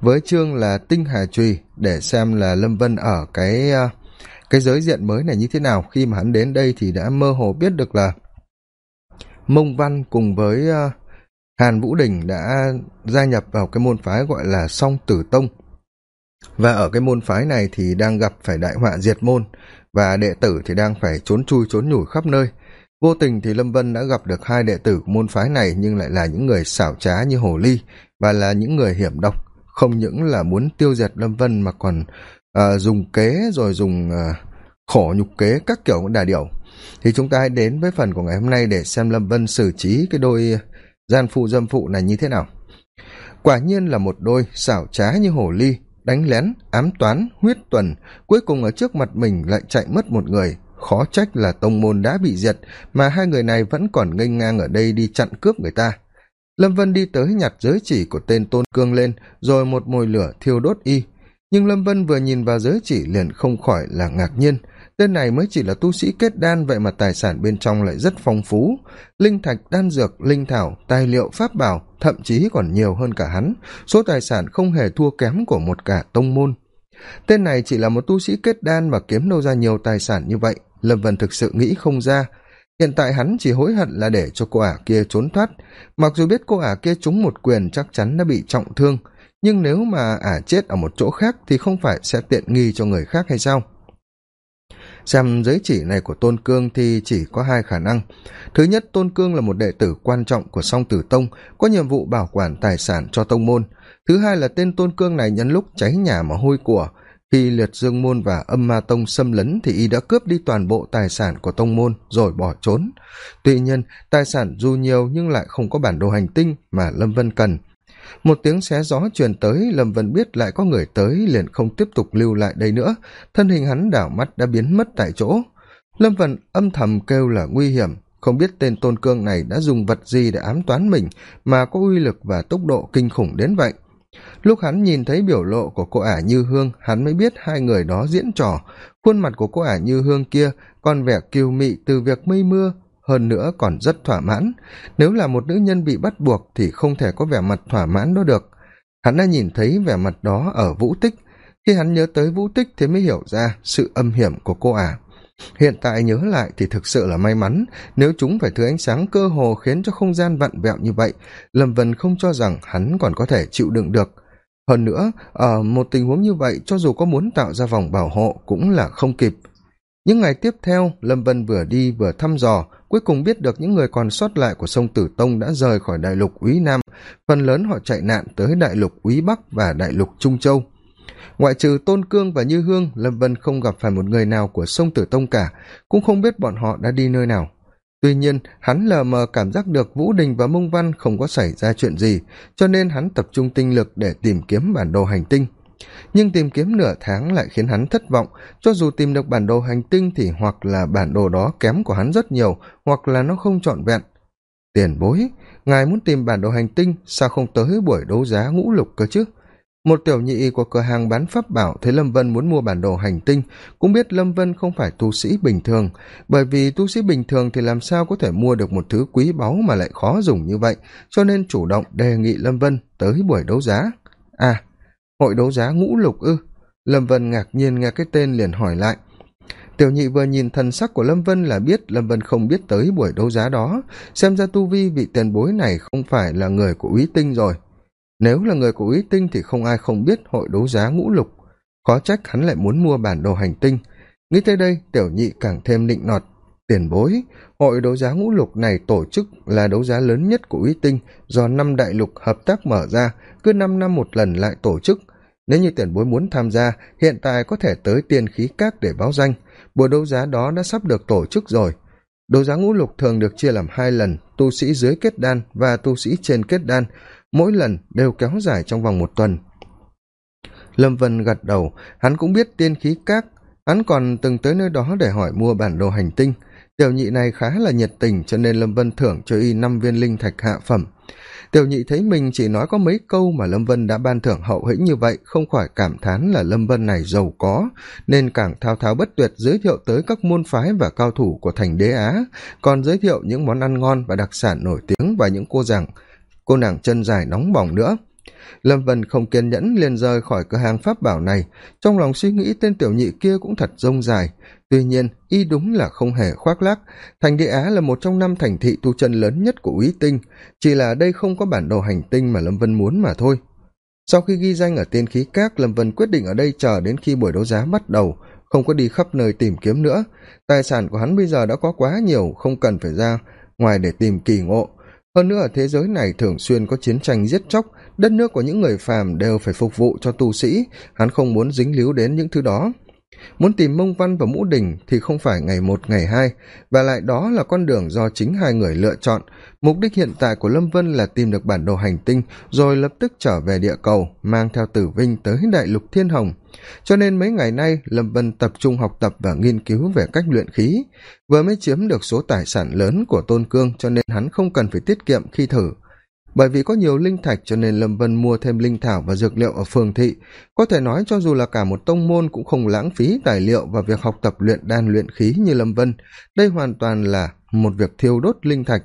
với chương là tinh hà trùy, để xem là lâm vân ở cái ờ, cái giới diện mới này như thế nào. Khi mà hắn đến đây thì đã mơ hồ biết được là mông văn cùng với ờ, hàn vũ đình đã gia nhập vào cái môn phái gọi là song tử tông. Và ở cái môn phái này thì đang gặp phải đại họa diệt môn, và đệ tử thì đang phải trốn chui trốn nhủi khắp nơi. Vô tình thì lâm vân đã gặp được hai đệ tử của môn phái này, nhưng lại là những người xảo trá như hồ ly và là những người hiểm độc không những là muốn tiêu diệt lâm vân mà còn ờ, dùng kế rồi dùng ờ, khổ nhục kế các kiểu đà điểu. Thì chúng ta hãy đến với phần của ngày hôm nay để xem lâm vân xử trí cái đôi gian phụ dâm phụ này như thế nào. Quả nhiên là một đôi xảo trá như hổ ly, đánh lén, ám toán, huyết tuần, cuối cùng ở trước mặt mình lại chạy mất một người. Khó trách là tông môn đã bị diệt mà hai người này vẫn còn nghênh ngang ở đây đi chặn cướp người ta lâm vân đi tới nhặt giới chỉ của tên tôn cương lên, rồi một mồi lửa thiêu đốt y. Nhưng lâm vân vừa nhìn vào giới chỉ liền không khỏi là ngạc nhiên. Tên này mới chỉ là tu sĩ kết đan, vậy mà tài sản bên trong lại rất phong phú. Linh thạch, đan dược, linh thảo, tài liệu, pháp bảo, thậm chí còn nhiều hơn cả hắn. Số tài sản không hề thua kém của một cả tông môn. Tên này chỉ là một tu sĩ kết đan mà kiếm đâu ra nhiều tài sản như vậy. Lâm vân thực sự nghĩ không ra hiện tại hắn chỉ hối hận là để cho cô ả kia trốn thoát. Mặc dù biết cô ả kia trúng một quyền chắc chắn đã bị trọng thương, nhưng nếu mà ả chết ở một chỗ khác thì không phải sẽ tiện nghi cho người khác hay sao? Xem giới chỉ này của tôn cương thì chỉ có hai khả năng. Thứ nhất, tôn cương là một đệ tử quan trọng của song tử tông, có nhiệm vụ bảo quản tài sản cho tông môn. Thứ hai là tên tôn cương này nhân lúc cháy nhà mà hôi của khi liệt dương môn và âm ma tông xâm lấn thì y đã cướp đi toàn bộ tài sản của tông môn rồi bỏ trốn. Tuy nhiên, tài sản dù nhiều nhưng lại không có bản đồ hành tinh mà lâm vân cần. Một tiếng xé gió truyền tới, lâm vân biết lại có người tới, liền không tiếp tục lưu lại đây nữa. Thân hình hắn đảo mắt đã biến mất tại chỗ. Lâm vân âm thầm kêu là nguy hiểm. Không biết tên tôn cương này đã dùng vật gì để ám toán mình, mà có uy lực và tốc độ kinh khủng đến vậy lúc hắn nhìn thấy biểu lộ của cô ả như hương, hắn mới biết hai người đó diễn trò. Khuôn mặt của cô ả như hương kia còn vẻ kiêu mị từ việc mây mưa, hơn nữa còn rất thỏa mãn. Nếu là một nữ nhân bị bắt buộc thì không thể có vẻ mặt thỏa mãn đó được. Hắn đã nhìn thấy vẻ mặt đó ở vũ tích. Khi hắn nhớ tới vũ tích thì mới hiểu ra sự âm hiểm của cô ả hiện tại nhớ lại thì thực sự là may mắn. Nếu chúng phải thứ ánh sáng cơ hồ khiến cho không gian vặn vẹo như vậy, lâm vân không cho rằng hắn còn có thể chịu đựng được. Hơn nữa ở một tình huống như vậy cho dù có muốn tạo ra vòng bảo hộ cũng là không kịp. Những ngày tiếp theo, lâm vân vừa đi vừa thăm dò, cuối cùng biết được những người còn sót lại của sông tử tông đã rời khỏi đại lục úy nam. Phần lớn họ chạy nạn tới đại lục úy bắc và đại lục trung châu ngoại trừ tôn cương và như hương, lâm vân không gặp phải một người nào của sông tử tông cả, cũng không biết bọn họ đã đi nơi nào. Tuy nhiên, hắn lờ mờ cảm giác được vũ đình và mông văn không có xảy ra chuyện gì, cho nên hắn tập trung tinh lực để tìm kiếm bản đồ hành tinh. Nhưng tìm kiếm nửa tháng lại khiến hắn thất vọng, cho dù tìm được bản đồ hành tinh thì hoặc là bản đồ đó kém của hắn rất nhiều, hoặc là nó không trọn vẹn. Tiền bối, ngài muốn tìm bản đồ hành tinh, sao không tới buổi đấu giá ngũ lục cơ chứ? Một tiểu nhị của cửa hàng bán pháp bảo thấy lâm vân muốn mua bản đồ hành tinh, cũng biết lâm vân không phải tu sĩ bình thường. Bởi vì tu sĩ bình thường thì làm sao có thể mua được một thứ quý báu mà lại khó dùng như vậy, cho nên chủ động đề nghị lâm vân tới buổi đấu giá. À hội đấu giá ngũ lục ư? Lâm vân ngạc nhiên nghe cái tên liền hỏi lại. Tiểu nhị vừa nhìn thần sắc của lâm vân là biết lâm vân không biết tới buổi đấu giá đó. Xem ra tu vi vị tiền bối này không phải là người của úy tinh rồi nếu là người của Uy tinh thì không ai không biết hội đấu giá ngũ lục. Khó trách hắn lại muốn mua bản đồ hành tinh. Nghĩ tới đây, tiểu nhị càng thêm nịnh nọt. Tiền bối, hội đấu giá ngũ lục này tổ chức là đấu giá lớn nhất của Uy tinh do năm đại lục hợp tác mở ra, cứ năm năm một lần lại tổ chức. Nếu như tiền bối muốn tham gia, hiện tại có thể tới tiên khí các để báo danh. Buổi đấu giá đó đã sắp được tổ chức rồi. Đấu giá ngũ lục thường được chia làm hai lần, tu sĩ dưới kết đan và tu sĩ trên kết đan mỗi lần đều kéo dài trong vòng một tuần. Lâm vân gật đầu, hắn cũng biết tiên khí các, hắn còn từng tới nơi đó để hỏi mua bản đồ hành tinh. Tiểu nhị này khá là nhiệt tình cho nên lâm vân thưởng cho y năm viên linh thạch hạ phẩm. Tiểu nhị thấy mình chỉ nói có mấy câu mà lâm vân đã ban thưởng hậu hĩnh như vậy, không khỏi cảm thán là lâm vân này giàu có, nên càng thao thao bất tuyệt giới thiệu tới các môn phái và cao thủ của thành đế á, còn giới thiệu những món ăn ngon và đặc sản nổi tiếng và những cô rằng cô nàng chân dài nóng bỏng nữa. Lâm vân không kiên nhẫn liền rời khỏi cửa hàng pháp bảo này. Trong lòng suy nghĩ tên tiểu nhị kia cũng thật rông dài. Tuy nhiên, y đúng là không hề khoác lác. Thành địa á là một trong năm thành thị tu chân lớn nhất của úy tinh. Chỉ là đây không có bản đồ hành tinh mà lâm vân muốn mà thôi. Sau khi ghi danh ở tiên khí các, lâm vân quyết định ở đây chờ đến khi buổi đấu giá bắt đầu, không có đi khắp nơi tìm kiếm nữa. Tài sản của hắn bây giờ đã có quá nhiều, không cần phải ra ngoài để tìm kỳ ngộ hơn nữa ở thế giới này thường xuyên có chiến tranh giết chóc, đất nước của những người phàm đều phải phục vụ cho tu sĩ. Hắn không muốn dính líu đến những thứ đó. Muốn tìm mông văn và mũ đình thì không phải ngày một, ngày hai. Và lại đó là con đường do chính hai người lựa chọn. Mục đích hiện tại của lâm vân là tìm được bản đồ hành tinh, rồi lập tức trở về địa cầu, mang theo tử vinh tới đại lục thiên hồng cho nên mấy ngày nay, lâm vân tập trung học tập và nghiên cứu về cách luyện khí. Vừa mới chiếm được số tài sản lớn của tôn cương cho nên hắn không cần phải tiết kiệm khi thử. Bởi vì có nhiều linh thạch cho nên lâm vân mua thêm linh thảo và dược liệu ở phường thị. Có thể nói cho dù là cả một tông môn cũng không lãng phí tài liệu và việc học tập luyện đan luyện khí như lâm vân. Đây hoàn toàn là một việc thiêu đốt linh thạch.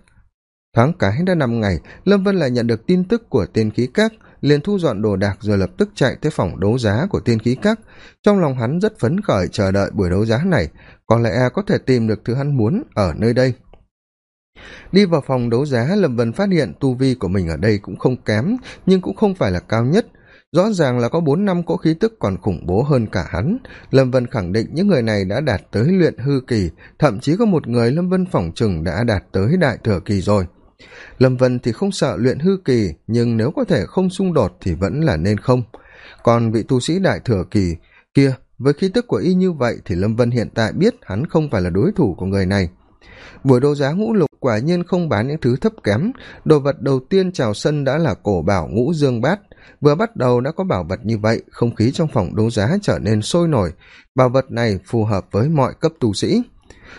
Thoáng cái đã năm ngày, lâm vân lại nhận được tin tức của tiên khí các liền thu dọn đồ đạc rồi lập tức chạy tới phòng đấu giá của tiên khí các. Trong lòng hắn rất phấn khởi chờ đợi buổi đấu giá này. Có lẽ có thể tìm được thứ hắn muốn ở nơi đây. Đi vào phòng đấu giá, lâm vân phát hiện tu vi của mình ở đây cũng không kém, nhưng cũng không phải là cao nhất. Rõ ràng là có bốn năm cỗ khí tức còn khủng bố hơn cả hắn. Lâm vân khẳng định những người này đã đạt tới luyện hư kỳ, thậm chí có một người lâm vân phỏng chừng đã đạt tới đại thừa kỳ rồi lâm vân thì không sợ luyện hư kỳ, nhưng nếu có thể không xung đột thì vẫn là nên không. Còn vị tu sĩ đại thừa kỳ kia, với khí tức của y như vậy thì lâm vân hiện tại biết hắn không phải là đối thủ của người này. Buổi đấu giá ngũ lục quả nhiên không bán những thứ thấp kém. Đồ vật đầu tiên chào sân đã là cổ bảo ngũ dương bát. Vừa bắt đầu đã có bảo vật như vậy, không khí trong phòng đấu giá trở nên sôi nổi. Bảo vật này phù hợp với mọi cấp tu sĩ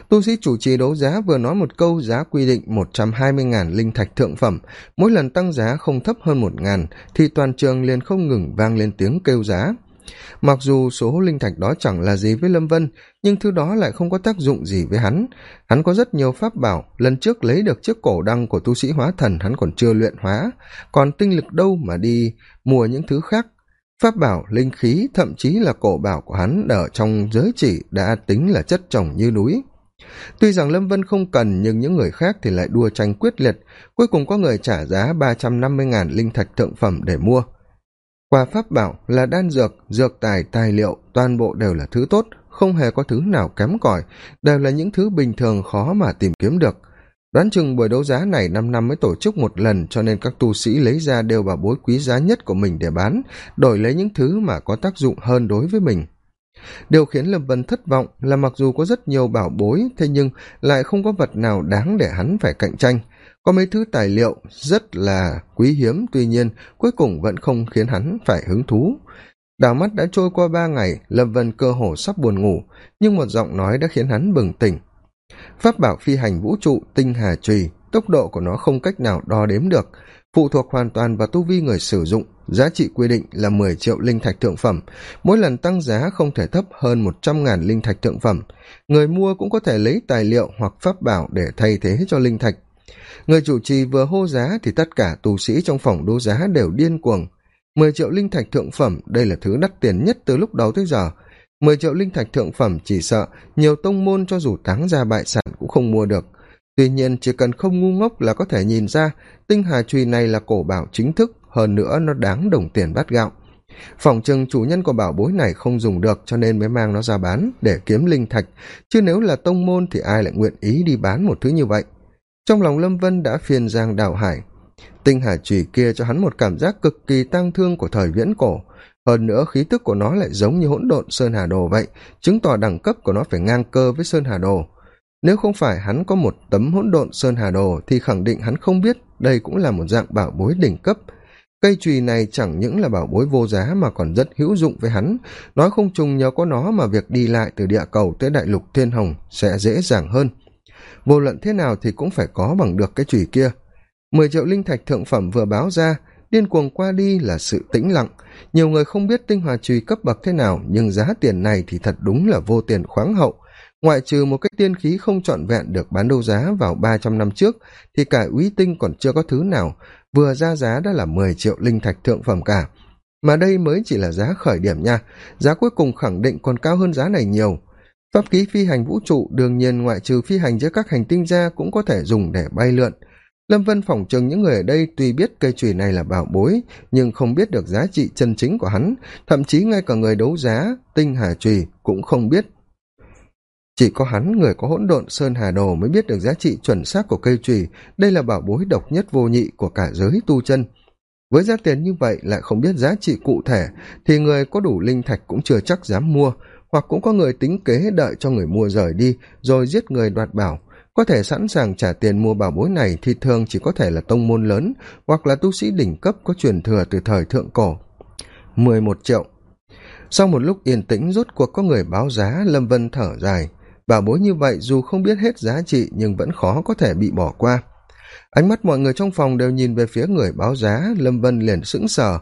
tu sĩ chủ trì đấu giá vừa nói một câu giá quy định một trăm hai mươi ngàn linh thạch thượng phẩm. Mỗi lần tăng giá không thấp hơn một ngàn, thì toàn trường liền không ngừng vang lên tiếng kêu giá. Mặc dù số linh thạch đó chẳng là gì với lâm vân, nhưng thứ đó lại không có tác dụng gì với hắn. Hắn có rất nhiều pháp bảo, lần trước lấy được chiếc cổ đăng của tu sĩ hóa thần hắn còn chưa luyện hóa. Còn tinh lực đâu mà đi mua những thứ khác? Pháp bảo, linh khí, thậm chí là cổ bảo của hắn ở trong giới chỉ đã tính là chất trồng như núi tuy rằng lâm vân không cần, nhưng những người khác thì lại đua tranh quyết liệt. Cuối cùng có người trả giá ba trăm năm mươi ngàn linh thạch thượng phẩm để mua. Quà pháp bảo là đan dược dược tài tài liệu, toàn bộ đều là thứ tốt, không hề có thứ nào kém cỏi, đều là những thứ bình thường khó mà tìm kiếm được. Đoán chừng buổi đấu giá này năm năm mới tổ chức một lần, cho nên các tu sĩ lấy ra đều bà bối quý giá nhất của mình để bán, đổi lấy những thứ mà có tác dụng hơn đối với mình điều khiến lâm vân thất vọng là mặc dù có rất nhiều bảo bối, thế nhưng lại không có vật nào đáng để hắn phải cạnh tranh. Có mấy thứ tài liệu rất là quý hiếm, tuy nhiên cuối cùng vẫn không khiến hắn phải hứng thú. Đào mắt đã trôi qua ba ngày, lâm vân cơ hồ sắp buồn ngủ, nhưng một giọng nói đã khiến hắn bừng tỉnh. Pháp bảo phi hành vũ trụ tinh hà trùy tốc độ của nó không cách nào đo đếm được phụ thuộc hoàn toàn vào tu vi người sử dụng, giá trị quy định là mười triệu linh thạch thượng phẩm. Mỗi lần tăng giá không thể thấp hơn một trăm ngàn linh thạch thượng phẩm. Người mua cũng có thể lấy tài liệu hoặc pháp bảo để thay thế cho linh thạch. Người chủ trì vừa hô giá thì tất cả tù sĩ trong phòng đấu giá đều điên cuồng. Mười triệu linh thạch thượng phẩm, đây là thứ đắt tiền nhất từ lúc đầu tới giờ. Mười triệu linh thạch thượng phẩm chỉ sợ nhiều tông môn cho dù táng ra bại sản cũng không mua được tuy nhiên, chỉ cần không ngu ngốc là có thể nhìn ra, tinh hà trùy này là cổ bảo chính thức, hơn nữa nó đáng đồng tiền bát gạo. Phòng chừng chủ nhân của bảo bối này không dùng được, cho nên mới mang nó ra bán để kiếm linh thạch, chứ nếu là tông môn thì ai lại nguyện ý đi bán một thứ như vậy? Trong lòng lâm vân đã phiền giang đào hải. Tinh hà trùy kia cho hắn một cảm giác cực kỳ tang thương của thời viễn cổ. Hơn nữa, khí tức của nó lại giống như hỗn độn sơn hà đồ vậy, chứng tỏ đẳng cấp của nó phải ngang cơ với sơn hà đồ nếu không phải hắn có một tấm hỗn độn sơn hà đồ thì khẳng định hắn không biết đây cũng là một dạng bảo bối đỉnh cấp. Cây chùy này chẳng những là bảo bối vô giá mà còn rất hữu dụng với hắn. Nói không chừng nhờ có nó mà việc đi lại từ địa cầu tới đại lục thiên hồng sẽ dễ dàng hơn. Vô luận thế nào thì cũng phải có bằng được cái chùy kia. Mười triệu linh thạch thượng phẩm vừa báo ra, điên cuồng qua đi là sự tĩnh lặng. Nhiều người không biết tinh hòa chùy cấp bậc thế nào, nhưng giá tiền này thì thật đúng là vô tiền khoáng hậu ngoại trừ một cái tiên khí không trọn vẹn được bán đấu giá vào ba trăm năm trước, thì cả úy tinh còn chưa có thứ nào. Vừa ra giá đã là mười triệu linh thạch thượng phẩm cả. Mà đây mới chỉ là giá khởi điểm nha. Giá cuối cùng khẳng định còn cao hơn giá này nhiều. Pháp ký phi hành vũ trụ đương nhiên ngoại trừ phi hành giữa các hành tinh ra cũng có thể dùng để bay lượn. Lâm vân phỏng chừng những người ở đây tuy biết cây chùy này là bảo bối, nhưng không biết được giá trị chân chính của hắn. Thậm chí ngay cả người đấu giá, tinh hà chùy cũng không biết chỉ có hắn, người có hỗn độn sơn hà đồ mới biết được giá trị chuẩn xác của cây trùy. Đây là bảo bối độc nhất vô nhị của cả giới tu chân. Với giá tiền như vậy lại không biết giá trị cụ thể, thì người có đủ linh thạch cũng chưa chắc dám mua, hoặc cũng có người tính kế đợi cho người mua rời đi, rồi giết người đoạt bảo. Có thể sẵn sàng trả tiền mua bảo bối này thì thường chỉ có thể là tông môn lớn, hoặc là tu sĩ đỉnh cấp có truyền thừa từ thời thượng cổ. Mười một triệu. Sau một lúc yên tĩnh, rốt cuộc có người báo giá lâm vân thở dài bảo bối như vậy dù không biết hết giá trị nhưng vẫn khó có thể bị bỏ qua. Ánh mắt mọi người trong phòng đều nhìn về phía người báo giá, lâm vân liền sững sờ.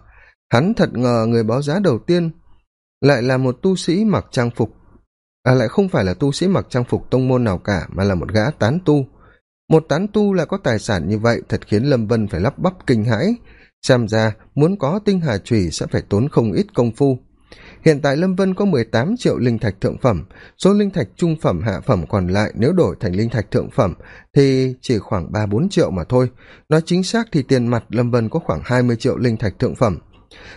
Hắn thật ngờ người báo giá đầu tiên lại là một tu sĩ mặc trang phục à lại không phải là tu sĩ mặc trang phục tông môn nào cả, mà là một gã tán tu. Một tán tu lại có tài sản như vậy, thật khiến lâm vân phải lắp bắp kinh hãi. Xem ra muốn có tinh hà trùy sẽ phải tốn không ít công phu hiện tại lâm vân có mười tám triệu linh thạch thượng phẩm. Số linh thạch trung phẩm, hạ phẩm còn lại nếu đổi thành linh thạch thượng phẩm thì chỉ khoảng ba bốn triệu mà thôi. Nói chính xác thì tiền mặt lâm vân có khoảng hai mươi triệu linh thạch thượng phẩm.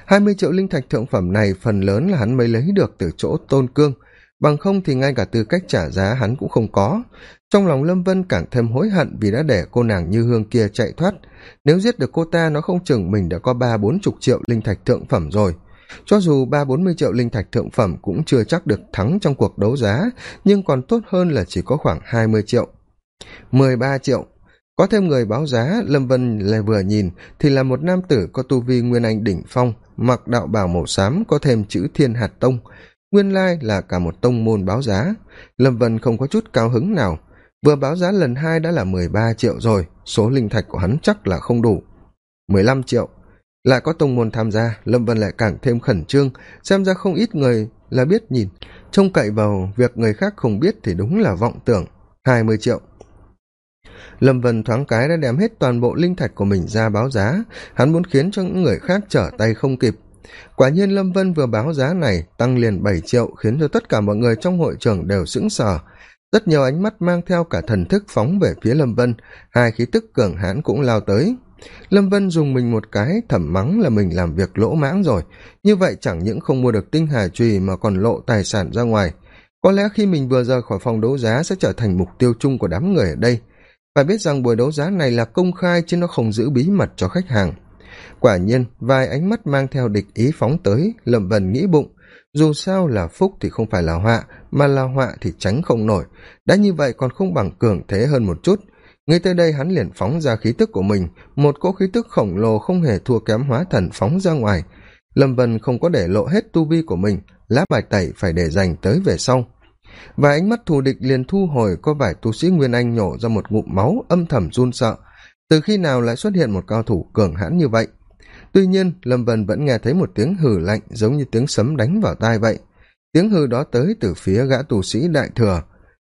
hai mươi triệu linh thạch thượng phẩm này phần lớn là hắn mới lấy được từ chỗ tôn cương. Bằng không thì ngay cả tư cách trả giá hắn cũng không có. Trong lòng lâm vân càng thêm hối hận vì đã để cô nàng như hương kia chạy thoát. Nếu giết được cô ta, nó không chừng mình đã có ba bốn chục triệu linh thạch thượng phẩm rồi cho dù ba bốn mươi triệu linh thạch thượng phẩm cũng chưa chắc được thắng trong cuộc đấu giá, nhưng còn tốt hơn là chỉ có khoảng hai mươi triệu. Mười ba triệu. Có thêm người báo giá, lâm vân lại vừa nhìn, thì là một nam tử có tu vi nguyên anh đỉnh phong, mặc đạo bảo màu xám, có thêm chữ thiên hạt tông. Nguyên lai là cả một tông môn báo giá. Lâm vân không có chút cao hứng nào. Vừa báo giá lần hai đã là mười ba triệu rồi, số linh thạch của hắn chắc là không đủ. Mười lăm triệu lại có tông môn tham gia, lâm vân lại càng thêm khẩn trương, xem ra không ít người là biết nhìn. Trông cậy vào việc người khác không biết thì đúng là vọng tưởng. Hai mươi triệu. Lâm vân thoáng cái đã đem hết toàn bộ linh thạch của mình ra báo giá. Hắn muốn khiến cho những người khác trở tay không kịp. Quả nhiên lâm vân vừa báo giá này, tăng liền bảy triệu, khiến cho tất cả mọi người trong hội trường đều sững sờ. Rất nhiều ánh mắt mang theo cả thần thức phóng về phía lâm vân. Hai khí tức cường hãn cũng lao tới lâm vân dùng mình một cái thẩm mắng là mình làm việc lỗ mãng rồi. Như vậy chẳng những không mua được tinh hà trùy mà còn lộ tài sản ra ngoài. Có lẽ khi mình vừa rời khỏi phòng đấu giá sẽ trở thành mục tiêu chung của đám người ở đây. Phải biết rằng buổi đấu giá này là công khai chứ nó không giữ bí mật cho khách hàng. Quả nhiên, vài ánh mắt mang theo địch ý phóng tới, lâm vân nghĩ bụng. Dù sao là phúc thì không phải là họa, mà là họa thì tránh không nổi. Đã như vậy còn không bằng cường thế hơn một chút ngay tới đây hắn liền phóng ra khí tức của mình. Một cỗ khí tức khổng lồ không hề thua kém hóa thần phóng ra ngoài. Lâm vân không có để lộ hết tu vi của mình. Lá bài tẩy phải để dành tới về sau. Và ánh mắt thù địch liền thu hồi, có vài tu sĩ nguyên anh nhổ ra một ngụm máu, âm thầm run sợ. Từ khi nào lại xuất hiện một cao thủ cường hãn như vậy? Tuy nhiên, lâm vân vẫn nghe thấy một tiếng hừ lạnh giống như tiếng sấm đánh vào tai vậy. Tiếng hừ đó tới từ phía gã tù sĩ đại thừa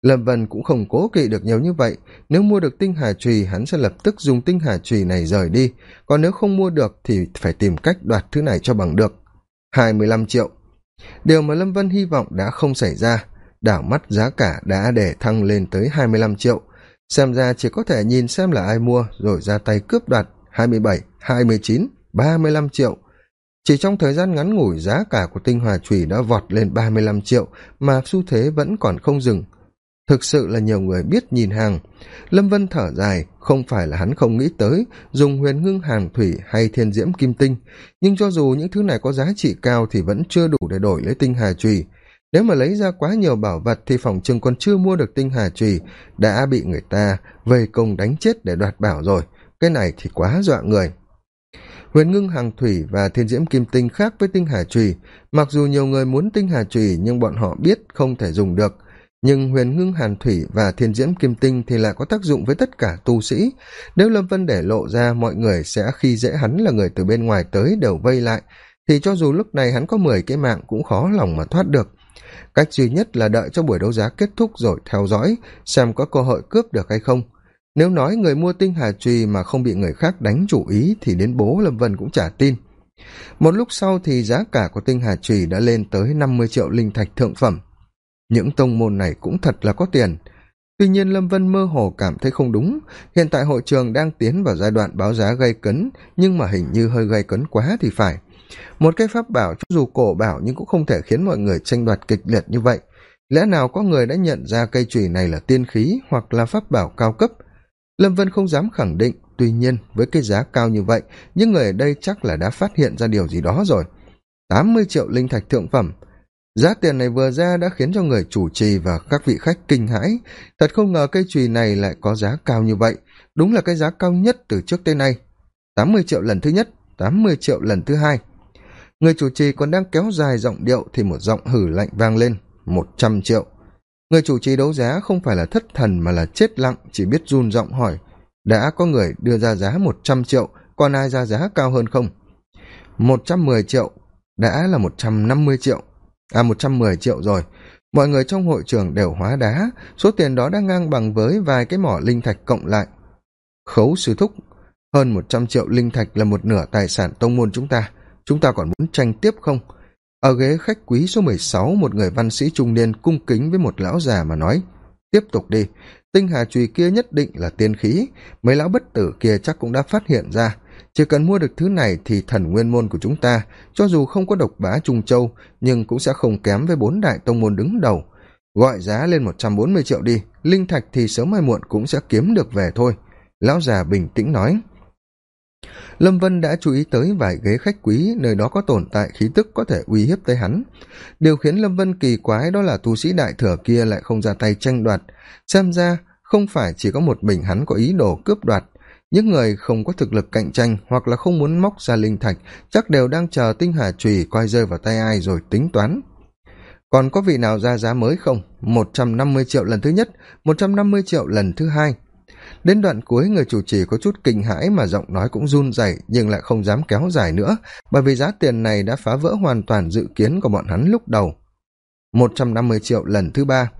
lâm vân cũng không cố kỵ được nhiều như vậy. Nếu mua được tinh hà trùy hắn sẽ lập tức dùng tinh hà trùy này rời đi. Còn nếu không mua được thì phải tìm cách đoạt thứ này cho bằng được. Hai mươi lăm triệu. Điều mà lâm vân hy vọng đã không xảy ra. Đảo mắt giá cả đã để thăng lên tới hai mươi lăm triệu. Xem ra chỉ có thể nhìn xem là ai mua, rồi ra tay cướp đoạt. Hai mươi bảy, hai mươi chín, ba mươi lăm triệu. Chỉ trong thời gian ngắn ngủi, giá cả của tinh hòa trùy đã vọt lên ba mươi lăm triệu, mà xu thế vẫn còn không dừng thực sự là nhiều người biết nhìn hàng. Lâm vân thở dài, không phải là hắn không nghĩ tới, dùng huyền ngưng hàng thủy hay thiên diễm kim tinh. Nhưng cho dù những thứ này có giá trị cao thì vẫn chưa đủ để đổi lấy tinh hà trùy. Nếu mà lấy ra quá nhiều bảo vật thì phòng chừng còn chưa mua được tinh hà trùy. Đã bị người ta vây công đánh chết để đoạt bảo rồi. Cái này thì quá dọa người. Huyền ngưng hàng thủy và thiên diễm kim tinh khác với tinh hà trùy. Mặc dù nhiều người muốn tinh hà trùy nhưng bọn họ biết không thể dùng được nhưng huyền ngưng hàn thủy và thiên diễm kim tinh thì lại có tác dụng với tất cả tu sĩ. Nếu lâm vân để lộ ra, mọi người sẽ khi dễ hắn là người từ bên ngoài tới đều vây lại, thì cho dù lúc này hắn có mười cái mạng cũng khó lòng mà thoát được. Cách duy nhất là đợi cho buổi đấu giá kết thúc rồi theo dõi, xem có cơ hội cướp được hay không. Nếu nói người mua tinh hà trùy mà không bị người khác đánh chủ ý, thì đến bố lâm vân cũng chả tin. Một lúc sau thì giá cả của tinh hà trùy đã lên tới năm mươi triệu linh thạch thượng phẩm những tông môn này cũng thật là có tiền. Tuy nhiên lâm vân mơ hồ cảm thấy không đúng. Hiện tại hội trường đang tiến vào giai đoạn báo giá gây cấn, nhưng mà hình như hơi gây cấn quá thì phải. Một cái pháp bảo cho dù cổ bảo nhưng cũng không thể khiến mọi người tranh đoạt kịch liệt như vậy. Lẽ nào có người đã nhận ra cây chùy này là tiên khí hoặc là pháp bảo cao cấp? Lâm vân không dám khẳng định, tuy nhiên với cái giá cao như vậy, những người ở đây chắc là đã phát hiện ra điều gì đó rồi. Tám mươi triệu linh thạch thượng phẩm giá tiền này vừa ra đã khiến cho người chủ trì và các vị khách kinh hãi. Thật không ngờ cây chùy này lại có giá cao như vậy. Đúng là cái giá cao nhất từ trước tới nay. Tám mươi triệu lần thứ nhất, tám mươi triệu lần thứ hai. Người chủ trì còn đang kéo dài giọng điệu thì một giọng hử lạnh vang lên, một trăm triệu. Người chủ trì đấu giá không phải là thất thần mà là chết lặng, chỉ biết run giọng hỏi, đã có người đưa ra giá một trăm triệu, còn ai ra giá cao hơn không? Một trăm mười triệu, đã là một trăm năm mươi triệu à một trăm mười triệu rồi. Mọi người trong hội trường đều hóa đá. Số tiền đó đã ngang bằng với vài cái mỏ linh thạch cộng lại. Khấu sư thúc, hơn một trăm triệu linh thạch là một nửa tài sản tông môn chúng ta. Chúng ta còn muốn tranh tiếp không? Ở ghế khách quý số mười sáu, một người văn sĩ trung niên cung kính với một lão già mà nói, tiếp tục đi. Tinh hà trùy kia nhất định là tiên khí. Mấy lão bất tử kia chắc cũng đã phát hiện ra chỉ cần mua được thứ này thì thần nguyên môn của chúng ta, cho dù không có độc bá trung châu, nhưng cũng sẽ không kém với bốn đại tông môn đứng đầu. Gọi giá lên một trăm bốn mươi triệu đi, linh thạch thì sớm hay muộn cũng sẽ kiếm được về thôi. Lão già bình tĩnh nói. Lâm vân đã chú ý tới vài ghế khách quý, nơi đó có tồn tại khí tức có thể uy hiếp tới hắn. Điều khiến lâm vân kỳ quái đó là tu sĩ đại thừa kia lại không ra tay tranh đoạt. Xem ra không phải chỉ có một mình hắn có ý đồ cướp đoạt những người không có thực lực cạnh tranh hoặc là không muốn móc ra linh thạch chắc đều đang chờ tinh hà trùy coi rơi vào tay ai rồi tính toán. Còn có vị nào ra giá mới không? Một trăm năm mươi triệu lần thứ nhất, một trăm năm mươi triệu lần thứ hai. Đến đoạn cuối, người chủ trì có chút kinh hãi mà giọng nói cũng run rẩy nhưng lại không dám kéo dài nữa, bởi vì giá tiền này đã phá vỡ hoàn toàn dự kiến của bọn hắn lúc đầu. Một trăm năm mươi triệu lần thứ ba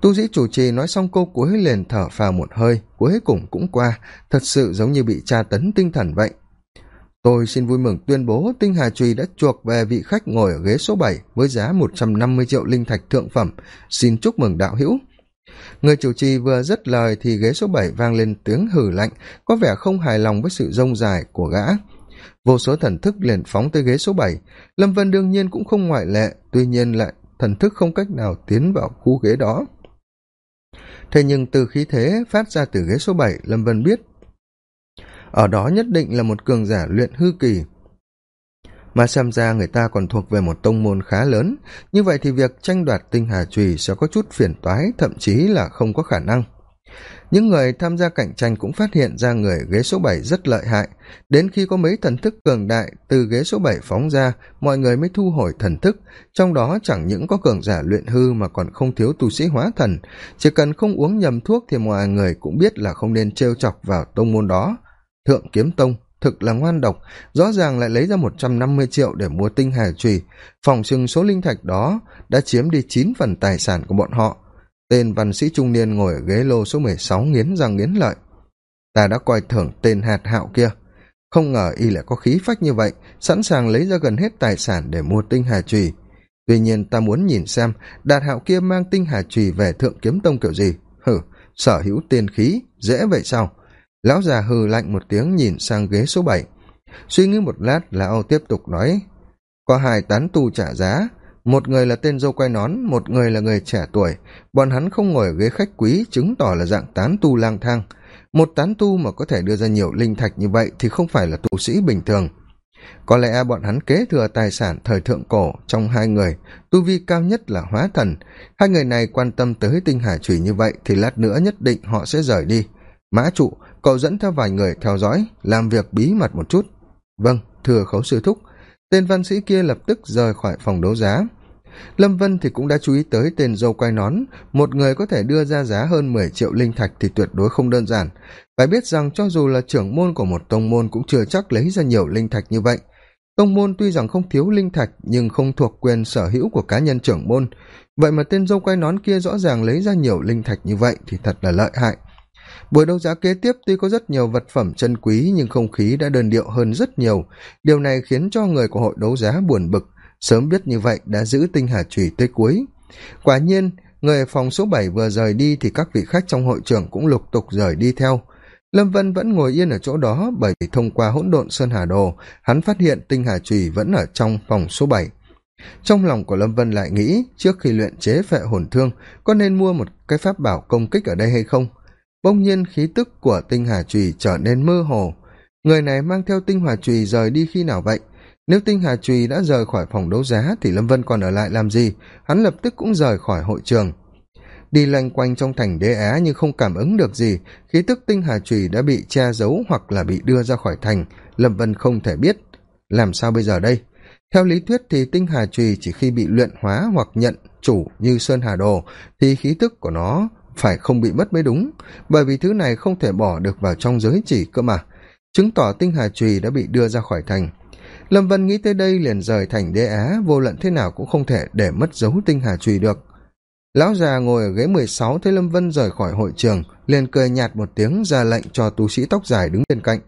tu sĩ chủ trì nói xong câu cuối liền thở phào một hơi, cuối cùng cũng qua. Thật sự giống như bị tra tấn tinh thần vậy. Tôi xin vui mừng tuyên bố tinh hà trùy đã chuộc về vị khách ngồi ở ghế số bảy với giá một trăm năm mươi triệu linh thạch thượng phẩm. Xin chúc mừng đạo hữu. Người chủ trì vừa dứt lời thì ghế số bảy vang lên tiếng hử lạnh, có vẻ không hài lòng với sự rông dài của gã. Vô số thần thức liền phóng tới ghế số bảy. Lâm vân đương nhiên cũng không ngoại lệ, tuy nhiên lại thần thức không cách nào tiến vào khu ghế đó thế nhưng từ khí thế phát ra từ ghế số bảy, lâm vân biết. Ở đó nhất định là một cường giả luyện hư kỳ. Mà xem ra người ta còn thuộc về một tông môn khá lớn. Như vậy thì việc tranh đoạt tinh hà trùy sẽ có chút phiền toái, thậm chí là không có khả năng những người tham gia cạnh tranh cũng phát hiện ra người ghế số bảy rất lợi hại. Đến khi có mấy thần thức cường đại từ ghế số bảy phóng ra, mọi người mới thu hồi thần thức. Trong đó chẳng những có cường giả luyện hư mà còn không thiếu tu sĩ hóa thần. Chỉ cần không uống nhầm thuốc thì mọi người cũng biết là không nên trêu chọc vào tông môn đó. Thượng kiếm tông, thực là ngoan độc, rõ ràng lại lấy ra một trăm năm mươi triệu để mua tinh hà trùy. Phòng chừng số linh thạch đó đã chiếm đi chín phần tài sản của bọn họ tên văn sĩ trung niên ngồi ở ghế lô số mười sáu nghiến răng nghiến lợi. Ta đã coi thưởng tên hạt hạo kia. Không ngờ y lại có khí phách như vậy, sẵn sàng lấy ra gần hết tài sản để mua tinh hà trùy tuy nhiên ta muốn nhìn xem đạt hạo kia mang tinh hà trùy về thượng kiếm tông kiểu gì. Hử sở hữu tiên khí, dễ vậy sao? Lão già hừ lạnh một tiếng nhìn sang ghế số bảy. Suy nghĩ một lát, lão tiếp tục nói, có hai tán tu trả giá một người là tên dâu quay nón, một người là người trẻ tuổi. Bọn hắn không ngồi ở ghế khách quý, chứng tỏ là dạng tán tu lang thang. Một tán tu mà có thể đưa ra nhiều linh thạch như vậy thì không phải là tu sĩ bình thường. Có lẽ bọn hắn kế thừa tài sản thời thượng cổ trong hai người, tu vi cao nhất là hóa thần. Hai người này quan tâm tới tinh hải trùy như vậy thì lát nữa nhất định họ sẽ rời đi. Mã trụ, cậu dẫn theo vài người theo dõi, làm việc bí mật một chút. Vâng thừa khấu sư thúc. Tên văn sĩ kia lập tức rời khỏi phòng đấu giá lâm vân thì cũng đã chú ý tới tên dâu quai nón. Một người có thể đưa ra giá hơn mười triệu linh thạch thì tuyệt đối không đơn giản. Phải biết rằng cho dù là trưởng môn của một tông môn cũng chưa chắc lấy ra nhiều linh thạch như vậy. Tông môn tuy rằng không thiếu linh thạch nhưng không thuộc quyền sở hữu của cá nhân trưởng môn. Vậy mà tên dâu quai nón kia rõ ràng lấy ra nhiều linh thạch như vậy thì thật là lợi hại. Buổi đấu giá kế tiếp tuy có rất nhiều vật phẩm chân quý nhưng không khí đã đơn điệu hơn rất nhiều. Điều này khiến cho người của hội đấu giá buồn bực sớm biết như vậy đã giữ tinh hà trùy tới cuối. Quả nhiên, người phòng số bảy vừa rời đi thì các vị khách trong hội trường cũng lục tục rời đi theo. Lâm vân vẫn ngồi yên ở chỗ đó bởi vì thông qua hỗn độn sơn hà đồ, hắn phát hiện tinh hà trùy vẫn ở trong phòng số bảy. Trong lòng của lâm vân lại nghĩ, trước khi luyện chế phệ hồn thương, có nên mua một cái pháp bảo công kích ở đây hay không? Bỗng nhiên khí tức của tinh hà trùy trở nên mơ hồ. Người này mang theo tinh hà trùy rời đi khi nào vậy? Nếu tinh hà trùy đã rời khỏi phòng đấu giá thì lâm vân còn ở lại làm gì? Hắn lập tức cũng rời khỏi hội trường. Đi loanh quanh trong thành đế á nhưng không cảm ứng được gì. Khí tức tinh hà trùy đã bị che giấu hoặc là bị đưa ra khỏi thành. Lâm vân không thể biết. Làm sao bây giờ đây? Theo lý thuyết thì tinh hà trùy chỉ khi bị luyện hóa hoặc nhận chủ như sơn hà đồ thì khí tức của nó phải không bị mất mới đúng. Bởi vì thứ này không thể bỏ được vào trong giới chỉ cơ mà. Chứng tỏ tinh hà trùy đã bị đưa ra khỏi thành lâm vân nghĩ tới đây liền rời thành đế á, vô luận thế nào cũng không thể để mất dấu tinh hà trùy được. Lão già ngồi ở ghế mười sáu thấy lâm vân rời khỏi hội trường, liền cười nhạt một tiếng ra lệnh cho tu sĩ tóc dài đứng bên cạnh.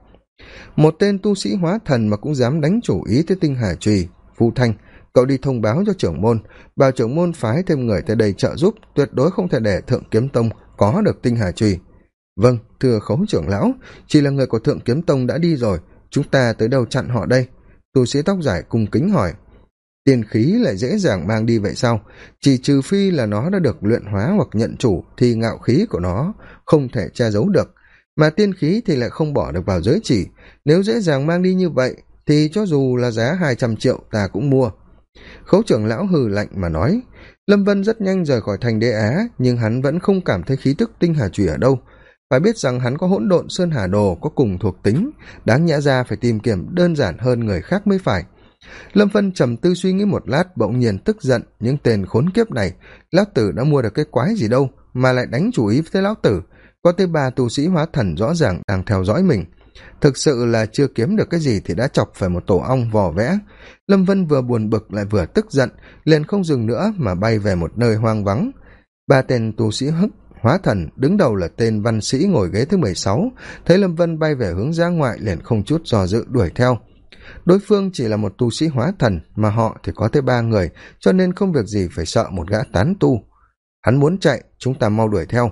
Một tên tu sĩ hóa thần mà cũng dám đánh chủ ý tới tinh hà trùy, phu thanh, cậu đi thông báo cho trưởng môn, bảo trưởng môn phái thêm người tới đây trợ giúp, tuyệt đối không thể để thượng kiếm tông có được tinh hà trùy. Vâng thưa khấu trưởng lão, chỉ là người của thượng kiếm tông đã đi rồi, chúng ta tới đâu chặn họ đây? Tu sĩ tóc dài cung kính hỏi. Tiền khí lại dễ dàng mang đi vậy sao? Chỉ trừ phi là nó đã được luyện hóa hoặc nhận chủ thì ngạo khí của nó không thể che giấu được. Mà tiên khí thì lại không bỏ được vào giới chỉ. Nếu dễ dàng mang đi như vậy, thì cho dù là giá hai trăm triệu, ta cũng mua. Khấu trưởng lão hừ lạnh mà nói. Lâm vân rất nhanh rời khỏi thành đế á, nhưng hắn vẫn không cảm thấy khí tức tinh hà trùy ở đâu phải biết rằng hắn có hỗn độn sơn hà đồ có cùng thuộc tính, đáng nhẽ ra phải tìm kiếm đơn giản hơn người khác mới phải. Lâm vân trầm tư suy nghĩ một lát, bỗng nhiên tức giận, những tên khốn kiếp này, lão tử đã mua được cái quái gì đâu mà lại đánh chủ ý với lão tử. Có tới ba tu sĩ hóa thần rõ ràng đang theo dõi mình. Thực sự là chưa kiếm được cái gì thì đã chọc phải một tổ ong vò vẽ. Lâm vân vừa buồn bực lại vừa tức giận, liền không dừng nữa mà bay về một nơi hoang vắng. Ba tên tu sĩ hức hóa thần đứng đầu là tên văn sĩ ngồi ghế thứ mười sáu, thấy lâm vân bay về hướng ra ngoại liền không chút dò dự đuổi theo. Đối phương chỉ là một tu sĩ hóa thần mà họ thì có tới ba người, cho nên không việc gì phải sợ một gã tán tu. Hắn muốn chạy, chúng ta mau đuổi theo.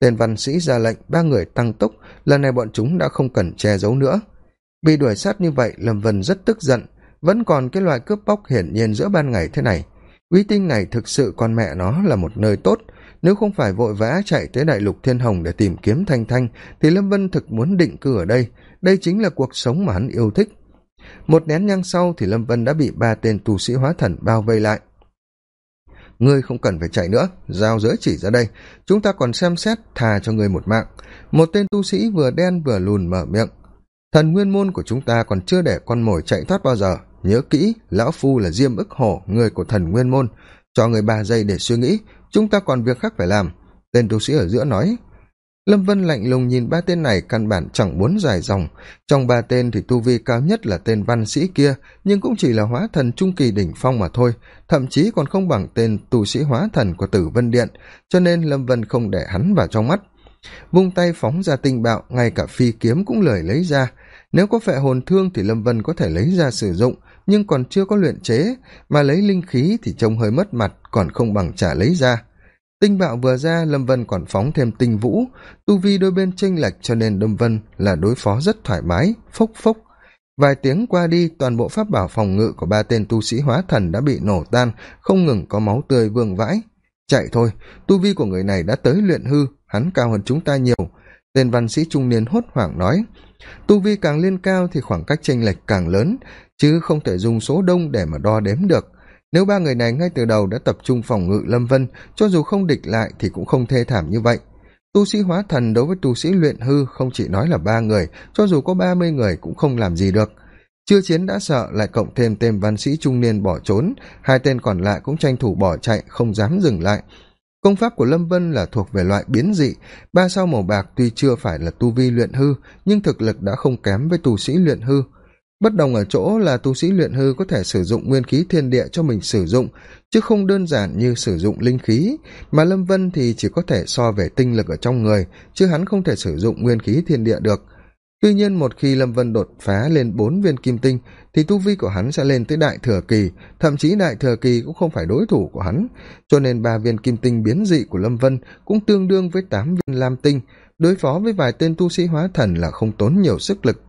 Tên văn sĩ ra lệnh, ba người tăng tốc, lần này bọn chúng đã không cần che giấu nữa. Bị đuổi sát như vậy, lâm vân rất tức giận. Vẫn còn cái loại cướp bóc hiển nhiên giữa ban ngày thế này uy tinh này thực sự con mẹ nó là một nơi tốt. Nếu không phải vội vã chạy tới đại lục thiên hồng để tìm kiếm thanh thanh, thì lâm vân thực muốn định cư ở đây. Đây chính là cuộc sống mà hắn yêu thích. Một nén nhang sau thì lâm vân đã bị ba tên tu sĩ hóa thần bao vây lại. Ngươi không cần phải chạy nữa, giao giới chỉ ra đây. Chúng ta còn xem xét thà cho ngươi một mạng. Một tên tu sĩ vừa đen vừa lùn mở miệng. Thần nguyên môn của chúng ta còn chưa để con mồi chạy thoát bao giờ nhớ kỹ, lão phu là diêm ức hổ, người của thần nguyên môn. Cho người ba giây để suy nghĩ, chúng ta còn việc khác phải làm. Tên tu sĩ ở giữa nói, lâm vân lạnh lùng nhìn ba tên này, căn bản chẳng muốn dài dòng. Trong ba tên thì tu vi cao nhất là tên văn sĩ kia, nhưng cũng chỉ là hóa thần trung kỳ đỉnh phong mà thôi, thậm chí còn không bằng tên tu sĩ hóa thần của tử vân điện, cho nên lâm vân không để hắn vào trong mắt. Vung tay phóng ra tinh bạo, ngay cả phi kiếm cũng lười lấy ra. Nếu có phệ hồn thương thì lâm vân có thể lấy ra sử dụng nhưng còn chưa có luyện chế, mà lấy linh khí thì trông hơi mất mặt, còn không bằng trả lấy ra. Tinh bạo vừa ra, lâm vân còn phóng thêm tinh vũ. Tu vi đôi bên chênh lệch cho nên lâm vân là đối phó rất thoải mái, phốc phốc. Vài tiếng qua đi, toàn bộ pháp bảo phòng ngự của ba tên tu sĩ hóa thần đã bị nổ tan, không ngừng có máu tươi vương vãi. Chạy thôi, tu vi của người này đã tới luyện hư, hắn cao hơn chúng ta nhiều. Tên văn sĩ trung niên hốt hoảng nói, tu vi càng lên cao thì khoảng cách chênh lệch càng lớn chứ không thể dùng số đông để mà đo đếm được. Nếu ba người này ngay từ đầu đã tập trung phòng ngự lâm vân, cho dù không địch lại thì cũng không thê thảm như vậy. Tu sĩ hóa thần đối với tu sĩ luyện hư không chỉ nói là ba người, cho dù có ba mươi người cũng không làm gì được. Chưa chiến đã sợ lại cộng thêm tên văn sĩ trung niên bỏ trốn, hai tên còn lại cũng tranh thủ bỏ chạy, không dám dừng lại. Công pháp của lâm vân là thuộc về loại biến dị, ba sao màu bạc tuy chưa phải là tu vi luyện hư, nhưng thực lực đã không kém với tu sĩ luyện hư bất đồng ở chỗ là tu sĩ luyện hư có thể sử dụng nguyên khí thiên địa cho mình sử dụng, chứ không đơn giản như sử dụng linh khí. Mà lâm vân thì chỉ có thể so về tinh lực ở trong người, chứ hắn không thể sử dụng nguyên khí thiên địa được. Tuy nhiên một khi lâm vân đột phá lên bốn viên kim tinh, thì tu vi của hắn sẽ lên tới đại thừa kỳ, thậm chí đại thừa kỳ cũng không phải đối thủ của hắn. Cho nên ba viên kim tinh biến dị của lâm vân cũng tương đương với tám viên lam tinh, đối phó với vài tên tu sĩ hóa thần là không tốn nhiều sức lực.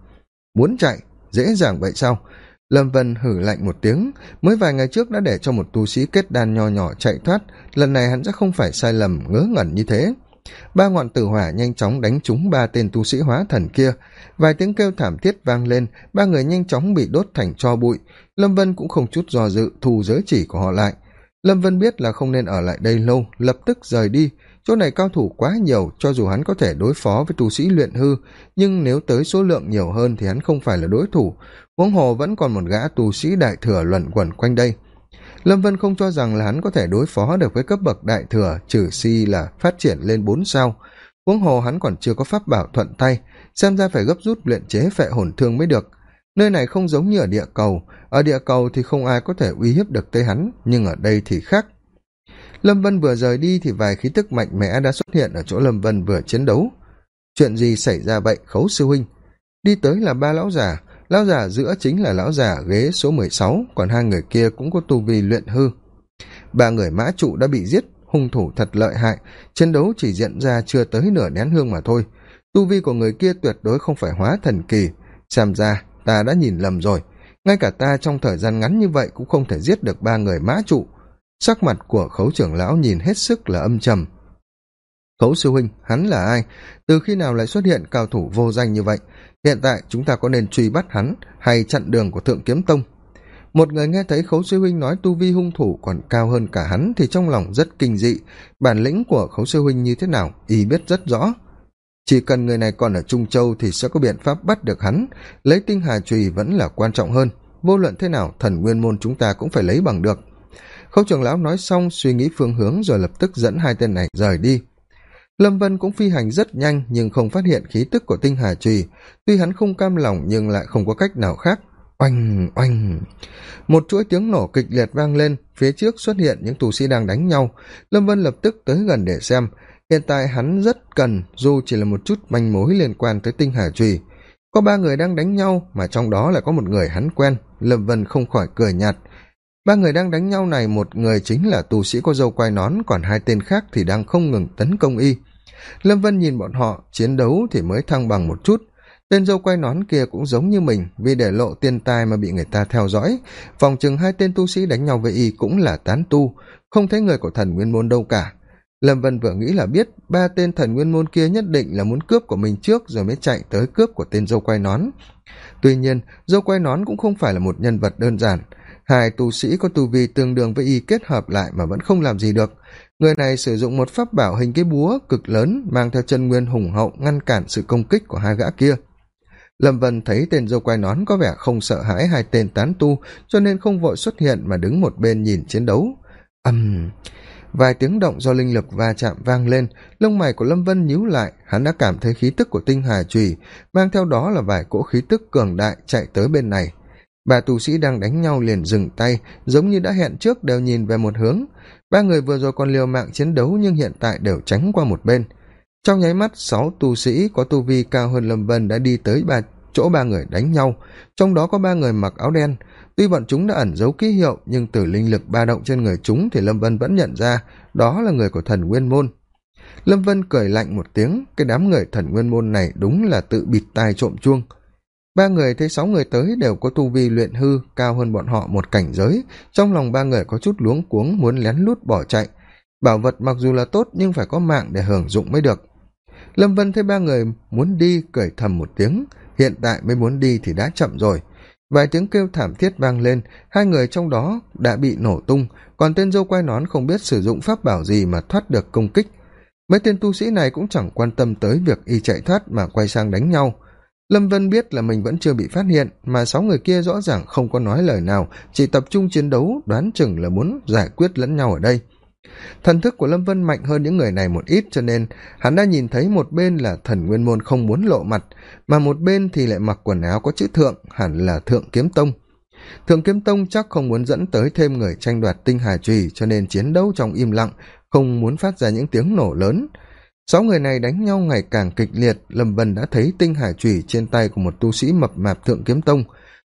Muốn chạy dễ dàng vậy sao? Lâm vân hử lạnh một tiếng, mới vài ngày trước đã để cho một tu sĩ kết đan nho nhỏ chạy thoát, lần này hắn sẽ không phải sai lầm ngớ ngẩn như thế. Ba ngọn tử hỏa nhanh chóng đánh trúng ba tên tu sĩ hóa thần kia. Vài tiếng kêu thảm thiết vang lên, ba người nhanh chóng bị đốt thành tro bụi. Lâm vân cũng không chút do dự thu giới chỉ của họ lại. Lâm vân biết là không nên ở lại đây lâu, lập tức rời đi chỗ này cao thủ quá nhiều, cho dù hắn có thể đối phó với tu sĩ luyện hư, nhưng nếu tới số lượng nhiều hơn thì hắn không phải là đối thủ. Huống hồ vẫn còn một gã tu sĩ đại thừa luẩn quẩn quanh đây. Lâm vân không cho rằng là hắn có thể đối phó được với cấp bậc đại thừa, trừ si là phát triển lên bốn sao. Huống hồ hắn còn chưa có pháp bảo thuận tay, xem ra phải gấp rút luyện chế phệ hồn thương mới được. Nơi này không giống như ở địa cầu, ở địa cầu thì không ai có thể uy hiếp được tới hắn, nhưng ở đây thì khác lâm vân vừa rời đi thì vài khí tức mạnh mẽ đã xuất hiện ở chỗ lâm vân vừa chiến đấu. Chuyện gì xảy ra vậy, khấu sư huynh? Đi tới là ba lão già. Lão già giữa chính là lão già ghế số mười sáu, còn hai người kia cũng có tu vi luyện hư. Ba người mã trụ đã bị giết, hung thủ thật lợi hại. Chiến đấu chỉ diễn ra chưa tới nửa nén hương mà thôi. Tu vi của người kia tuyệt đối không phải hóa thần kỳ. Xem ra, ta đã nhìn lầm rồi. Ngay cả ta trong thời gian ngắn như vậy cũng không thể giết được ba người mã trụ sắc mặt của khấu trưởng lão nhìn hết sức là âm trầm. Khấu sư huynh, hắn là ai? Từ khi nào lại xuất hiện cao thủ vô danh như vậy? Hiện tại chúng ta có nên truy bắt hắn hay chặn đường của thượng kiếm tông? Một người nghe thấy khấu sư huynh nói tu vi hung thủ còn cao hơn cả hắn thì trong lòng rất kinh dị. Bản lĩnh của khấu sư huynh như thế nào? Y biết rất rõ. Chỉ cần người này còn ở trung châu thì sẽ có biện pháp bắt được hắn. Lấy tinh hà trùy vẫn là quan trọng hơn. Vô luận thế nào, thần nguyên môn chúng ta cũng phải lấy bằng được khâu trưởng lão nói xong, suy nghĩ phương hướng rồi lập tức dẫn hai tên này rời đi. Lâm vân cũng phi hành rất nhanh, nhưng không phát hiện khí tức của tinh hà trùy tuy hắn không cam lòng, nhưng lại không có cách nào khác. Oanh oanh. Một chuỗi tiếng nổ kịch liệt vang lên, phía trước xuất hiện những tù sĩ đang đánh nhau. Lâm vân lập tức tới gần để xem. Hiện tại hắn rất cần, dù chỉ là một chút manh mối liên quan tới tinh hà trùy có ba người đang đánh nhau, mà trong đó lại có một người hắn quen. Lâm vân không khỏi cười nhạt ba người đang đánh nhau này, một người chính là tu sĩ có dâu quai nón, còn hai tên khác thì đang không ngừng tấn công y. Lâm vân nhìn bọn họ, chiến đấu thì mới thăng bằng một chút. Tên dâu quai nón kia cũng giống như mình, vì để lộ tiên tai mà bị người ta theo dõi. Phòng chừng hai tên tu sĩ đánh nhau với y cũng là tán tu, không thấy người của thần nguyên môn đâu cả. Lâm vân vừa nghĩ là biết, ba tên thần nguyên môn kia nhất định là muốn cướp của mình trước rồi mới chạy tới cướp của tên dâu quai nón. Tuy nhiên, dâu quai nón cũng không phải là một nhân vật đơn giản hai tu sĩ có tu vi tương đương với y kết hợp lại mà vẫn không làm gì được. Người này sử dụng một pháp bảo hình cái búa cực lớn, mang theo chân nguyên hùng hậu, ngăn cản sự công kích của hai gã kia. Lâm vân thấy tên dâu quai nón có vẻ không sợ hãi hai tên tán tu, cho nên không vội xuất hiện mà đứng một bên nhìn chiến đấu. Ầm! Vài tiếng động do linh lực va chạm vang lên, lông mày của lâm vân nhíu lại, hắn đã cảm thấy khí tức của tinh hà trùy mang theo đó là vài cỗ khí tức cường đại chạy tới bên này ba tu sĩ đang đánh nhau liền dừng tay, giống như đã hẹn trước đều nhìn về một hướng. Ba người vừa rồi còn liều mạng chiến đấu nhưng hiện tại đều tránh qua một bên. Trong nháy mắt, sáu tu sĩ có tu vi cao hơn lâm vân đã đi tới ba, chỗ ba người đánh nhau. Trong đó có ba người mặc áo đen. Tuy bọn chúng đã ẩn giấu ký hiệu, nhưng từ linh lực ba động trên người chúng thì lâm vân vẫn nhận ra, đó là người của thần nguyên môn. Lâm vân cười lạnh một tiếng, cái đám người thần nguyên môn này đúng là tự bịt tai trộm chuông ba người thấy sáu người tới đều có tu vi luyện hư, cao hơn bọn họ một cảnh giới. Trong lòng ba người có chút luống cuống, muốn lén lút bỏ chạy. Bảo vật mặc dù là tốt, nhưng phải có mạng để hưởng dụng mới được. Lâm vân thấy ba người muốn đi, cười thầm một tiếng. Hiện tại mới muốn đi thì đã chậm rồi. Vài tiếng kêu thảm thiết vang lên. Hai người trong đó đã bị nổ tung. Còn tên dâu quai nón không biết sử dụng pháp bảo gì mà thoát được công kích. Mấy tên tu sĩ này cũng chẳng quan tâm tới việc y chạy thoát mà quay sang đánh nhau lâm vân biết là mình vẫn chưa bị phát hiện, mà sáu người kia rõ ràng không có nói lời nào, chỉ tập trung chiến đấu, đoán chừng là muốn giải quyết lẫn nhau ở đây. Thần thức của lâm vân mạnh hơn những người này một ít, cho nên hắn đã nhìn thấy một bên là thần nguyên môn không muốn lộ mặt, mà một bên thì lại mặc quần áo có chữ thượng, hẳn là thượng kiếm tông. Thượng kiếm tông chắc không muốn dẫn tới thêm người tranh đoạt tinh hà trùy cho nên chiến đấu trong im lặng, không muốn phát ra những tiếng nổ lớn sáu người này đánh nhau ngày càng kịch liệt, lâm bần đã thấy tinh hà trùy trên tay của một tu sĩ mập mạp thượng kiếm tông.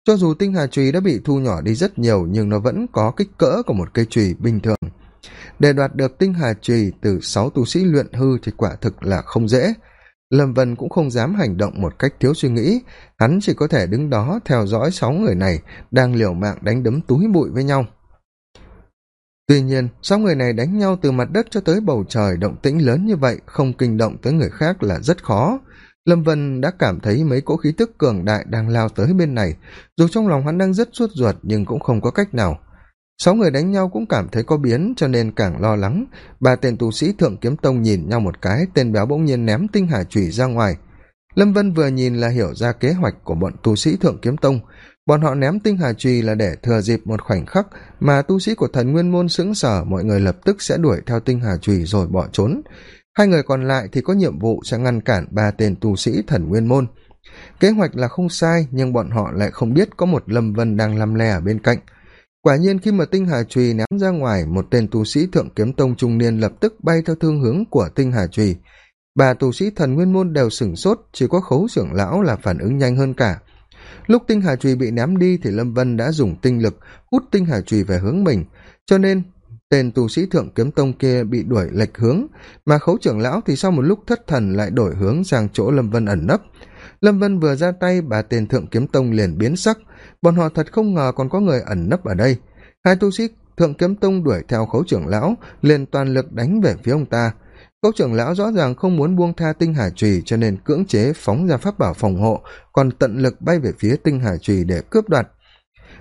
Cho dù tinh hà trùy đã bị thu nhỏ đi rất nhiều, nhưng nó vẫn có kích cỡ của một cây trùy bình thường. Để đoạt được tinh hà trùy từ sáu tu sĩ luyện hư thì quả thực là không dễ. Lâm vân cũng không dám hành động một cách thiếu suy nghĩ. Hắn chỉ có thể đứng đó theo dõi sáu người này đang liều mạng đánh đấm túi bụi với nhau tuy nhiên sáu người này đánh nhau từ mặt đất cho tới bầu trời, động tĩnh lớn như vậy, không kinh động tới người khác là rất khó. Lâm vân đã cảm thấy mấy cỗ khí tức cường đại đang lao tới bên này. Dù trong lòng hắn đang rất suốt ruột, nhưng cũng không có cách nào. Sáu người đánh nhau cũng cảm thấy có biến, cho nên càng lo lắng. Ba tên tu sĩ thượng kiếm tông nhìn nhau một cái, tên béo bỗng nhiên ném tinh hà chùy ra ngoài. Lâm vân vừa nhìn là hiểu ra kế hoạch của bọn tu sĩ thượng kiếm tông bọn họ ném tinh hà trùy là để thừa dịp một khoảnh khắc mà tu sĩ của thần nguyên môn sững sờ, mọi người lập tức sẽ đuổi theo tinh hà trùy rồi bỏ trốn. Hai người còn lại thì có nhiệm vụ sẽ ngăn cản ba tên tu sĩ thần nguyên môn. Kế hoạch là không sai, nhưng bọn họ lại không biết có một lâm vân đang lăm le ở bên cạnh. Quả nhiên khi mà tinh hà trùy ném ra ngoài, một tên tu sĩ thượng kiếm tông trung niên lập tức bay theo thương hướng của tinh hà trùy ba tu sĩ thần nguyên môn đều sửng sốt, chỉ có khấu trưởng lão là phản ứng nhanh hơn cả lúc tinh hà trùy bị ném đi thì lâm vân đã dùng tinh lực hút tinh hà trùy về hướng mình. Cho nên, tên tu sĩ thượng kiếm tông kia bị đuổi lệch hướng, mà khấu trưởng lão thì sau một lúc thất thần lại đổi hướng sang chỗ lâm vân ẩn nấp. Lâm vân vừa ra tay, bà tên thượng kiếm tông liền biến sắc. Bọn họ thật không ngờ còn có người ẩn nấp ở đây. Hai tu sĩ thượng kiếm tông đuổi theo khấu trưởng lão, liền toàn lực đánh về phía ông ta cốc trưởng lão rõ ràng không muốn buông tha tinh hà trùy cho nên cưỡng chế phóng ra pháp bảo phòng hộ, còn tận lực bay về phía tinh hà trùy để cướp đoạt.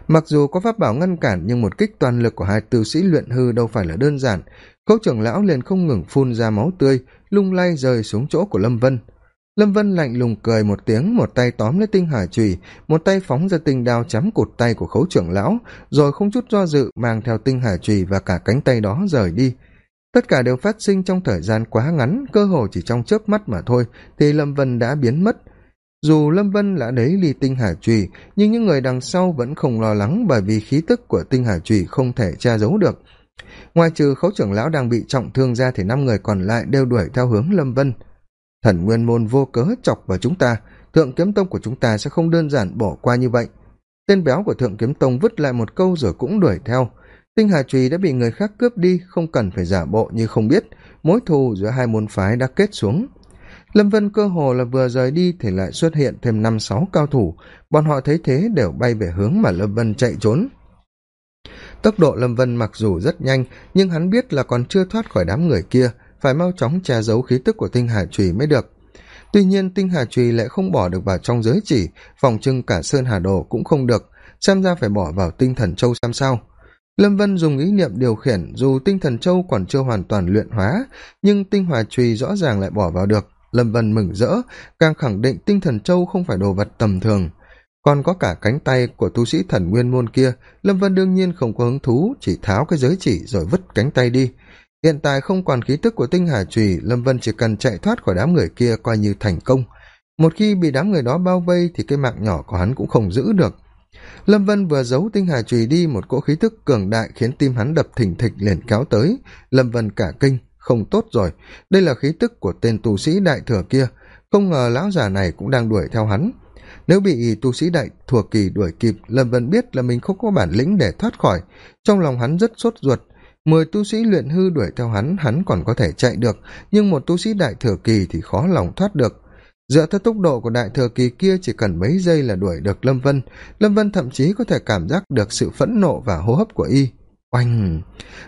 Mặc dù có pháp bảo ngăn cản nhưng một kích toàn lực của hai tu sĩ luyện hư đâu phải là đơn giản. Cốc trưởng lão liền không ngừng phun ra máu tươi, lung lay rơi xuống chỗ của lâm vân. Lâm vân lạnh lùng cười một tiếng, một tay tóm lấy tinh hà trùy, một tay phóng ra tinh đao chắm cụt tay của khấu trưởng lão, rồi không chút do dự mang theo tinh hà trùy và cả cánh tay đó rời đi tất cả đều phát sinh trong thời gian quá ngắn, cơ hồ chỉ trong chớp mắt mà thôi, thì lâm vân đã biến mất. Dù lâm vân đã đấy ly tinh hải trùy nhưng những người đằng sau vẫn không lo lắng bởi vì khí tức của tinh hải trùy không thể che giấu được. Ngoài trừ khấu trưởng lão đang bị trọng thương ra thì năm người còn lại đều đuổi theo hướng lâm vân. Thần nguyên môn vô cớ chọc vào chúng ta, thượng kiếm tông của chúng ta sẽ không đơn giản bỏ qua như vậy. Tên béo của thượng kiếm tông vứt lại một câu rồi cũng đuổi theo tinh hà trùy đã bị người khác cướp đi, không cần phải giả bộ như không biết. Mối thù giữa hai môn phái đã kết xuống. Lâm vân cơ hồ là vừa rời đi thì lại xuất hiện thêm năm, sáu cao thủ. Bọn họ thấy thế đều bay về hướng mà lâm vân chạy trốn. Tốc độ lâm vân mặc dù rất nhanh, nhưng hắn biết là còn chưa thoát khỏi đám người kia, phải mau chóng che giấu khí tức của tinh hà trùy mới được. Tuy nhiên, tinh hà trùy lại không bỏ được vào trong giới chỉ, phòng trưng cả sơn hà đồ cũng không được. Xem ra phải bỏ vào tinh thần châu xem sao lâm vân dùng ý niệm điều khiển dù tinh thần châu còn chưa hoàn toàn luyện hóa, nhưng tinh hòa trùy rõ ràng lại bỏ vào được. Lâm vân mừng rỡ, càng khẳng định tinh thần châu không phải đồ vật tầm thường. Còn có cả cánh tay của tu sĩ thần nguyên môn kia, lâm vân đương nhiên không có hứng thú, chỉ tháo cái giới chỉ rồi vứt cánh tay đi. Hiện tại không còn khí tức của tinh hà trùy lâm vân chỉ cần chạy thoát khỏi đám người kia coi như thành công. Một khi bị đám người đó bao vây thì cái mạng nhỏ của hắn cũng không giữ được lâm vân vừa giấu tinh hà trùy đi một cỗ khí tức cường đại khiến tim hắn đập thình thịch liền kéo tới. Lâm vân cả kinh, không tốt rồi. Đây là khí tức của tên tu sĩ đại thừa kia. Không ngờ lão già này cũng đang đuổi theo hắn. Nếu bị tu sĩ đại thừa kỳ đuổi kịp, lâm vân biết là mình không có bản lĩnh để thoát khỏi. Trong lòng hắn rất sốt ruột. Mười tu sĩ luyện hư đuổi theo hắn hắn còn có thể chạy được. Nhưng một tu sĩ đại thừa kỳ thì khó lòng thoát được dựa theo tốc độ của đại thừa kỳ kia, chỉ cần mấy giây là đuổi được lâm vân. Lâm vân thậm chí có thể cảm giác được sự phẫn nộ và hô hấp của y. Oanh!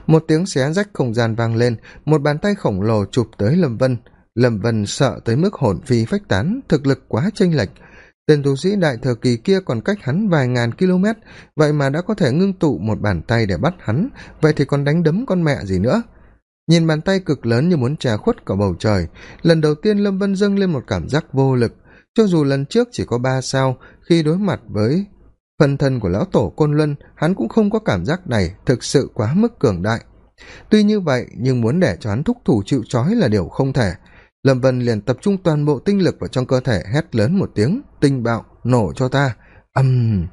Một tiếng xé rách không gian vang lên, một bàn tay khổng lồ chụp tới lâm vân. Lâm vân sợ tới mức hồn phi phách tán, thực lực quá chênh lệch. Tên tu sĩ đại thừa kỳ kia còn cách hắn vài ngàn km, vậy mà đã có thể ngưng tụ một bàn tay để bắt hắn, vậy thì còn đánh đấm con mẹ gì nữa? Nhìn bàn tay cực lớn như muốn trà khuất cả bầu trời, lần đầu tiên lâm vân dâng lên một cảm giác vô lực. Cho dù lần trước chỉ có ba sao, khi đối mặt với phần thân của lão tổ côn luân, hắn cũng không có cảm giác này thực sự quá mức cường đại. Tuy như vậy, nhưng muốn để cho hắn thúc thủ chịu c là điều không thể. Lâm vân liền tập trung toàn bộ tinh lực vào trong cơ thể, hét lớn một tiếng, tinh bạo, nổ cho ta! Ầm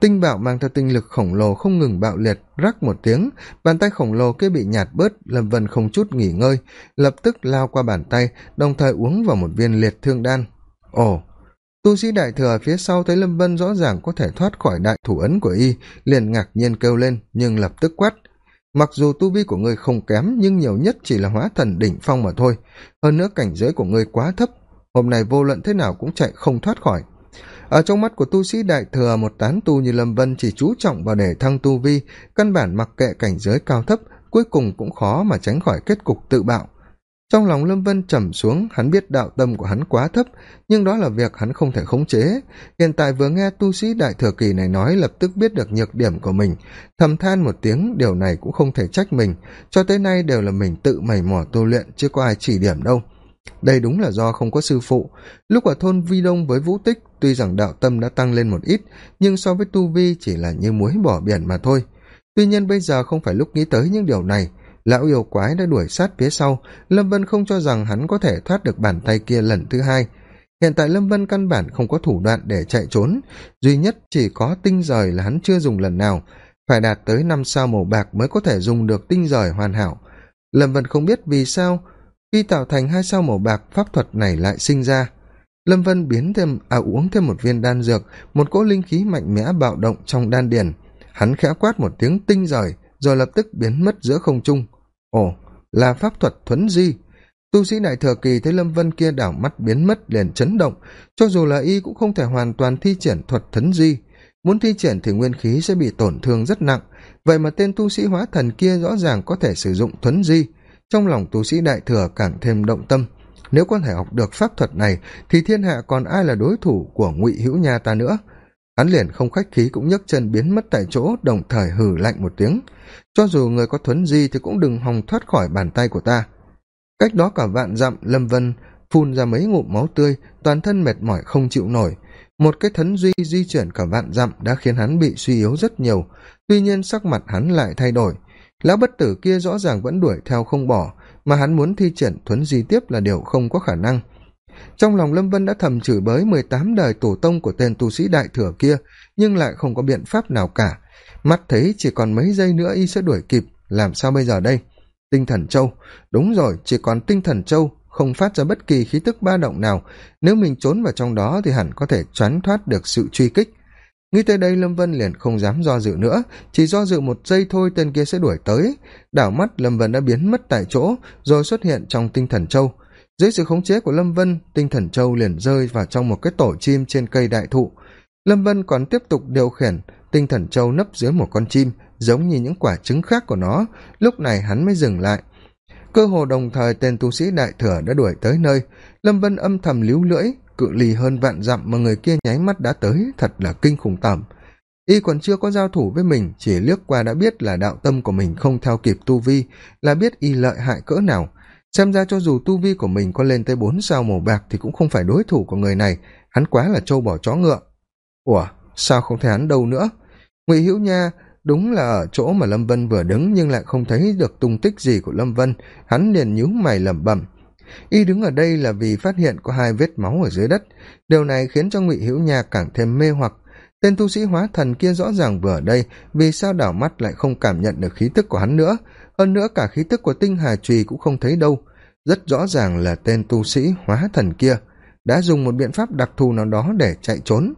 tinh bạo mang theo tinh lực khổng lồ không ngừng bạo liệt, rắc một tiếng, bàn tay khổng lồ kia bị nhạt bớt, lâm vân không chút nghỉ ngơi, lập tức lao qua bàn tay, đồng thời uống vào một viên liệt thương đan. Ồ, tu sĩ đại thừa phía sau thấy lâm vân rõ ràng có thể thoát khỏi đại thủ ấn của y, liền ngạc nhiên kêu lên, nhưng lập tức quát. Mặc dù tu vi của ngươi không kém, nhưng nhiều nhất chỉ là hóa thần đỉnh phong mà thôi. Hơn nữa cảnh giới của ngươi quá thấp, hôm nay vô luận thế nào cũng chạy không thoát khỏi ở trong mắt của tu sĩ đại thừa, một tán tu như lâm vân chỉ chú trọng vào để thăng tu vi, căn bản mặc kệ cảnh giới cao thấp, cuối cùng cũng khó mà tránh khỏi kết cục tự bạo. Trong lòng lâm vân trầm xuống, hắn biết đạo tâm của hắn quá thấp, nhưng đó là việc hắn không thể khống chế. Hiện tại vừa nghe tu sĩ đại thừa kỳ này nói, lập tức biết được nhược điểm của mình. Thầm than một tiếng, điều này cũng không thể trách mình. Cho tới nay đều là mình tự mày mò tu luyện, chứ có ai chỉ điểm đâu đây đúng là do không có sư phụ. Lúc ở thôn vi đông với vũ tích, tuy rằng đạo tâm đã tăng lên một ít, nhưng so với tu vi chỉ là như muối bỏ biển mà thôi. Tuy nhiên bây giờ không phải lúc nghĩ tới những điều này. Lão yêu quái đã đuổi sát phía sau. Lâm vân không cho rằng hắn có thể thoát được bàn tay kia lần thứ hai. Hiện tại lâm vân căn bản không có thủ đoạn để chạy trốn. Duy nhất chỉ có tinh rời là hắn chưa dùng lần nào. Phải đạt tới năm sao màu bạc mới có thể dùng được tinh rời hoàn hảo. Lâm vân không biết vì sao khi tạo thành hai sao màu bạc pháp thuật này lại sinh ra. Lâm vân biến thêm à uống thêm một viên đan dược, một cỗ linh khí mạnh mẽ bạo động trong đan điền. Hắn khẽ quát một tiếng tinh rời, rồi lập tức biến mất giữa không trung. Ồ, là pháp thuật thuấn di. Tu sĩ đại thừa kỳ thấy lâm vân kia đảo mắt biến mất liền chấn động, cho dù là y cũng không thể hoàn toàn thi triển thuật thuấn di. Muốn thi triển thì nguyên khí sẽ bị tổn thương rất nặng, vậy mà tên tu sĩ hóa thần kia rõ ràng có thể sử dụng thuấn di trong lòng tu sĩ đại thừa càng thêm động tâm. Nếu có thể học được pháp thuật này, thì thiên hạ còn ai là đối thủ của ngụy hữu nha ta nữa? Hắn liền không khách khí cũng nhấc chân biến mất tại chỗ, đồng thời hừ lạnh một tiếng. Cho dù người có thuấn di thì cũng đừng hòng thoát khỏi bàn tay của ta. Cách đó cả vạn dặm, lâm vân phun ra mấy ngụm máu tươi, toàn thân mệt mỏi không chịu nổi. Một cái thấn duy di chuyển cả vạn dặm đã khiến hắn bị suy yếu rất nhiều. Tuy nhiên sắc mặt hắn lại thay đổi lão bất tử kia rõ ràng vẫn đuổi theo không bỏ, mà hắn muốn thi triển thuấn di tiếp là điều không có khả năng. Trong lòng lâm vân đã thầm chửi bới mười tám đời tổ tông của tên tu sĩ đại thừa kia, nhưng lại không có biện pháp nào cả. Mắt thấy chỉ còn mấy giây nữa y sẽ đuổi kịp, làm sao bây giờ đây? Tinh thần châu đúng rồi, chỉ còn tinh thần châu không phát ra bất kỳ khí tức ba động nào. Nếu mình trốn vào trong đó thì hẳn có thể choán thoát được sự truy kích nghĩ tới đây lâm vân liền không dám do dự nữa, chỉ do dự một giây thôi tên kia sẽ đuổi tới. Đảo mắt lâm vân đã biến mất tại chỗ, rồi xuất hiện trong tinh thần châu. Dưới sự khống chế của lâm vân, tinh thần châu liền rơi vào trong một cái tổ chim trên cây đại thụ. Lâm vân còn tiếp tục điều khiển tinh thần châu nấp dưới một con chim, giống như những quả trứng khác của nó. Lúc này hắn mới dừng lại. Cơ hồ đồng thời tên tu sĩ đại thừa đã đuổi tới nơi. Lâm vân âm thầm líu lưỡi cự ly hơn vạn dặm mà người kia nháy mắt đã tới, thật là kinh khủng tởm. Y còn chưa có giao thủ với mình, chỉ liếc qua đã biết là đạo tâm của mình không theo kịp tu vi, là biết y lợi hại cỡ nào. Xem ra cho dù tu vi của mình có lên tới bốn sao màu bạc thì cũng không phải đối thủ của người này, hắn quá là trâu bỏ chó ngựa. Ủa, sao không thấy hắn đâu nữa? Ngụy hữu nha, đúng là ở chỗ mà lâm vân vừa đứng nhưng lại không thấy được tung tích gì của lâm vân, hắn liền nhíu mày lẩm bẩm y đứng ở đây là vì phát hiện có hai vết máu ở dưới đất. Điều này khiến cho ngụy hữu nha càng thêm mê hoặc. Tên tu sĩ hóa thần kia rõ ràng vừa ở đây, vì sao đảo mắt lại không cảm nhận được khí tức của hắn nữa? Hơn nữa cả khí tức của tinh hà trùy cũng không thấy đâu. Rất rõ ràng là tên tu sĩ hóa thần kia đã dùng một biện pháp đặc thù nào đó để chạy trốn.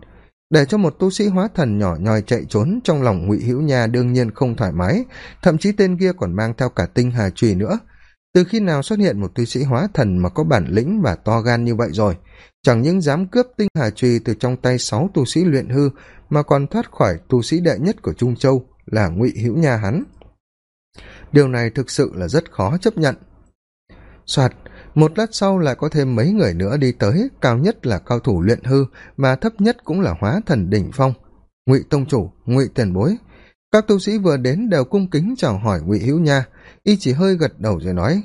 Để cho một tu sĩ hóa thần nhỏ nhoi chạy trốn, trong lòng ngụy hữu nha đương nhiên không thoải mái, thậm chí tên kia còn mang theo cả tinh hà trùy nữa từ khi nào xuất hiện một tu sĩ hóa thần mà có bản lĩnh và to gan như vậy rồi? Chẳng những dám cướp tinh hà trùy từ trong tay sáu tu sĩ luyện hư, mà còn thoát khỏi tu sĩ đệ nhất của trung châu là ngụy hữu nha hắn điều này thực sự là rất khó chấp nhận. Soạt, một lát sau lại có thêm mấy người nữa đi tới, cao nhất là cao thủ luyện hư, mà thấp nhất cũng là hóa thần đỉnh phong. Ngụy tông chủ, ngụy tiền bối, các tu sĩ vừa đến đều cung kính chào hỏi ngụy hữu nha y chỉ hơi gật đầu rồi nói,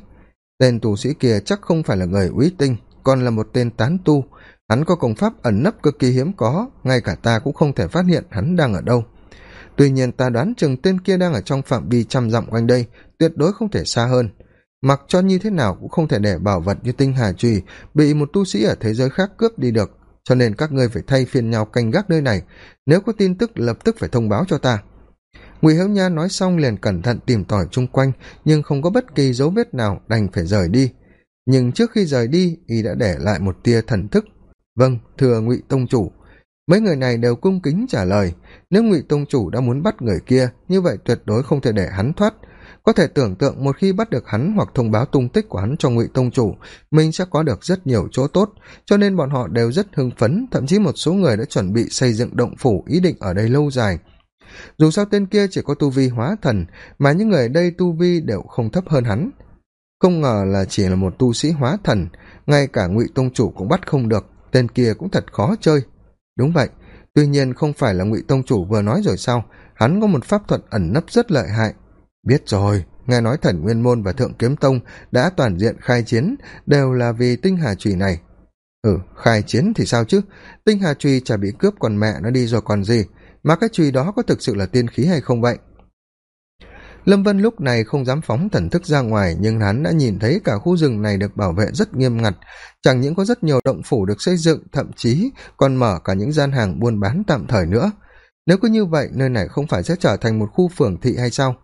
tên tu sĩ kia chắc không phải là người úy tinh, còn là một tên tán tu. Hắn có công pháp ẩn nấp cực kỳ hiếm có, ngay cả ta cũng không thể phát hiện hắn đang ở đâu. Tuy nhiên ta đoán chừng tên kia đang ở trong phạm vi trăm dặm quanh đây, tuyệt đối không thể xa hơn. Mặc cho như thế nào cũng không thể để bảo vật như tinh hà trùy bị một tu sĩ ở thế giới khác cướp đi được. Cho nên các ngươi phải thay phiên nhau canh gác nơi này. Nếu có tin tức lập tức phải thông báo cho ta ngụy hữu nha nói xong liền cẩn thận tìm tòi chung quanh, nhưng không có bất kỳ dấu vết nào đành phải rời đi. Nhưng trước khi rời đi, y đã để lại một tia thần thức. Vâng thưa ngụy tông chủ. Mấy người này đều cung kính trả lời. Nếu ngụy tông chủ đã muốn bắt người kia, như vậy tuyệt đối không thể để hắn thoát. Có thể tưởng tượng một khi bắt được hắn hoặc thông báo tung tích của hắn cho ngụy tông chủ, mình sẽ có được rất nhiều chỗ tốt, cho nên bọn họ đều rất hưng phấn, thậm chí một số người đã chuẩn bị xây dựng động phủ ý định ở đây lâu dài dù sao tên kia chỉ có tu vi hóa thần, mà những người ở đây tu vi đều không thấp hơn hắn. Không ngờ là chỉ là một tu sĩ hóa thần, ngay cả ngụy tông chủ cũng bắt không được, tên kia cũng thật khó chơi. Đúng vậy, tuy nhiên không phải là ngụy tông chủ vừa nói rồi sao, hắn có một pháp thuật ẩn nấp rất lợi hại. Biết rồi, nghe nói thần nguyên môn và thượng kiếm tông đã toàn diện khai chiến, đều là vì tinh hà trùy này. Ừ khai chiến thì sao chứ? Tinh hà trùy chả bị cướp còn mẹ nó đi rồi còn gì? Mà cái chùy đó có thực sự là tiên khí hay không vậy? Lâm vân lúc này không dám phóng thần thức ra ngoài, nhưng hắn đã nhìn thấy cả khu rừng này được bảo vệ rất nghiêm ngặt. Chẳng những có rất nhiều động phủ được xây dựng, thậm chí còn mở cả những gian hàng buôn bán tạm thời nữa. Nếu cứ như vậy, nơi này không phải sẽ trở thành một khu phường thị hay sao?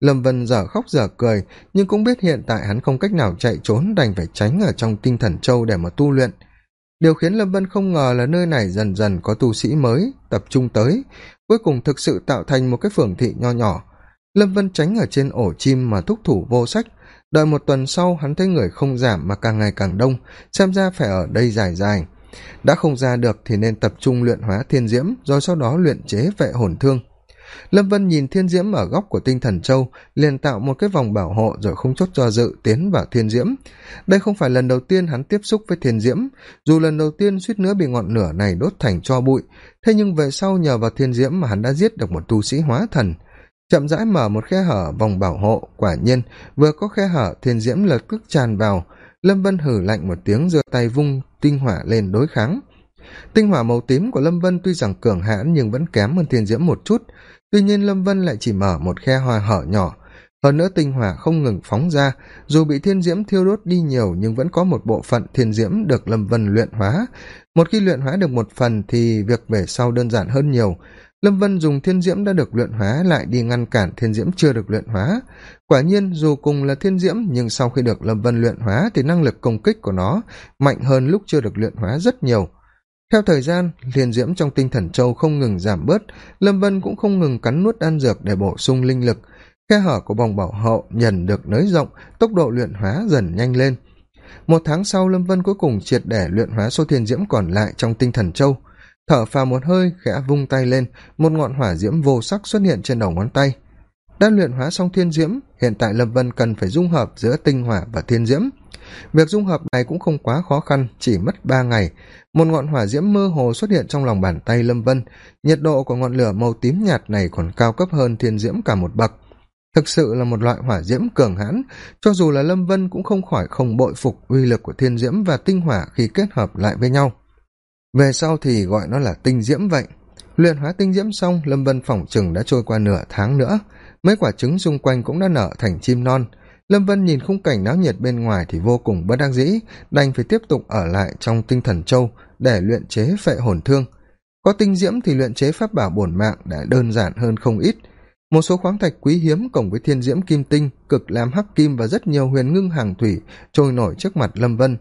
Lâm vân dở khóc dở cười, nhưng cũng biết hiện tại hắn không cách nào chạy trốn đành phải tránh ở trong tinh thần châu để mà tu luyện điều khiến lâm vân không ngờ là nơi này dần dần có tu sĩ mới, tập trung tới, cuối cùng thực sự tạo thành một cái phường thị nho nhỏ. Lâm vân tránh ở trên ổ chim mà thúc thủ vô sách, đợi một tuần sau hắn thấy người không giảm mà càng ngày càng đông, xem ra phải ở đây dài dài. Đã không ra được thì nên tập trung luyện hóa thiên diễm, rồi sau đó luyện chế vệ hồn thương lâm vân nhìn thiên diễm ở góc của tinh thần châu, liền tạo một cái vòng bảo hộ rồi không chốt do dự tiến vào thiên diễm. Đây không phải lần đầu tiên hắn tiếp xúc với thiên diễm. Dù lần đầu tiên suýt nữa bị ngọn lửa này đốt thành cho bụi, thế nhưng về sau nhờ vào thiên diễm mà hắn đã giết được một tu sĩ hóa thần. Chậm rãi mở một khe hở vòng bảo hộ, quả nhiên, vừa có khe hở, thiên diễm lập tức tràn vào. Lâm vân hử lạnh một tiếng giơ tay vung tinh hỏa lên đối kháng. Tinh hỏa màu tím của lâm vân tuy rằng cường hãn nhưng vẫn kém hơn thiên diễm một chút tuy nhiên lâm vân lại chỉ mở một khe hòa hở nhỏ. Hơn nữa tinh hỏa không ngừng phóng ra. Dù bị thiên diễm thiêu đốt đi nhiều, nhưng vẫn có một bộ phận thiên diễm được lâm vân luyện hóa. Một khi luyện hóa được một phần thì việc về sau đơn giản hơn nhiều. Lâm vân dùng thiên diễm đã được luyện hóa lại đi ngăn cản thiên diễm chưa được luyện hóa. Quả nhiên, dù cùng là thiên diễm, nhưng sau khi được lâm vân luyện hóa thì năng lực công kích của nó mạnh hơn lúc chưa được luyện hóa rất nhiều theo thời gian liền diễm trong tinh thần châu không ngừng giảm bớt, lâm vân cũng không ngừng cắn nuốt đan dược để bổ sung linh lực. Khe hở của vòng bảo hộ nhận được nới rộng, tốc độ luyện hóa dần nhanh lên. Một tháng sau, lâm vân cuối cùng triệt để luyện hóa số thiên diễm còn lại trong tinh thần châu. Thở phào một hơi, khẽ vung tay lên, một ngọn hỏa diễm vô sắc xuất hiện trên đầu ngón tay đã luyện hóa xong thiên diễm, hiện tại lâm vân cần phải dung hợp giữa tinh hỏa và thiên diễm. Việc dung hợp này cũng không quá khó khăn, chỉ mất ba ngày. Một ngọn hỏa diễm mơ hồ xuất hiện trong lòng bàn tay lâm vân. Nhiệt độ của ngọn lửa màu tím nhạt này còn cao cấp hơn thiên diễm cả một bậc. Thực sự là một loại hỏa diễm cường hãn, cho dù là lâm vân cũng không khỏi không bội phục uy lực của thiên diễm và tinh hỏa khi kết hợp lại với nhau. Về sau thì gọi nó là tinh diễm vậy. Luyện hóa tinh diễm xong, lâm vân phỏng chừng đã trôi qua nửa tháng nữa mấy quả trứng xung quanh cũng đã nở thành chim non. Lâm vân nhìn khung cảnh náo nhiệt bên ngoài thì vô cùng bất đắc dĩ, đành phải tiếp tục ở lại trong tinh thần châu để luyện chế phệ hồn thương. Có tinh diễm thì luyện chế pháp bảo bổn mạng đã đơn giản hơn không ít. Một số khoáng thạch quý hiếm cộng với thiên diễm kim tinh, cực lam hắc kim và rất nhiều huyền ngưng hàng thủy trôi nổi trước mặt lâm vân.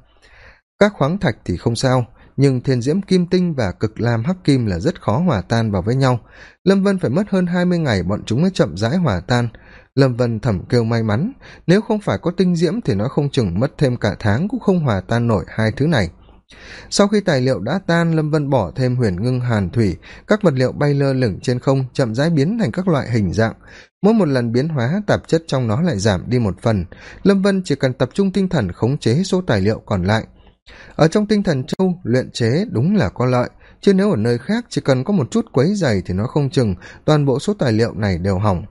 Các khoáng thạch thì không sao nhưng thiên diễm kim tinh và cực lam hắc kim là rất khó hòa tan vào với nhau. Lâm vân phải mất hơn hai mươi ngày bọn chúng mới chậm rãi hòa tan. Lâm vân thầm kêu may mắn, nếu không phải có tinh diễm thì nó không chừng mất thêm cả tháng cũng không hòa tan nổi hai thứ này. Sau khi tài liệu đã tan, lâm vân bỏ thêm huyền ngưng hàn thủy, các vật liệu bay lơ lửng trên không, chậm rãi biến thành các loại hình dạng. Mỗi một lần biến hóa, tạp chất trong nó lại giảm đi một phần. Lâm vân chỉ cần tập trung tinh thần khống chế số tài liệu còn lại ở trong tinh thần châu luyện chế đúng là có lợi, chứ nếu ở nơi khác chỉ cần có một chút quấy dày thì nó không chừng, toàn bộ số tài liệu này đều hỏng.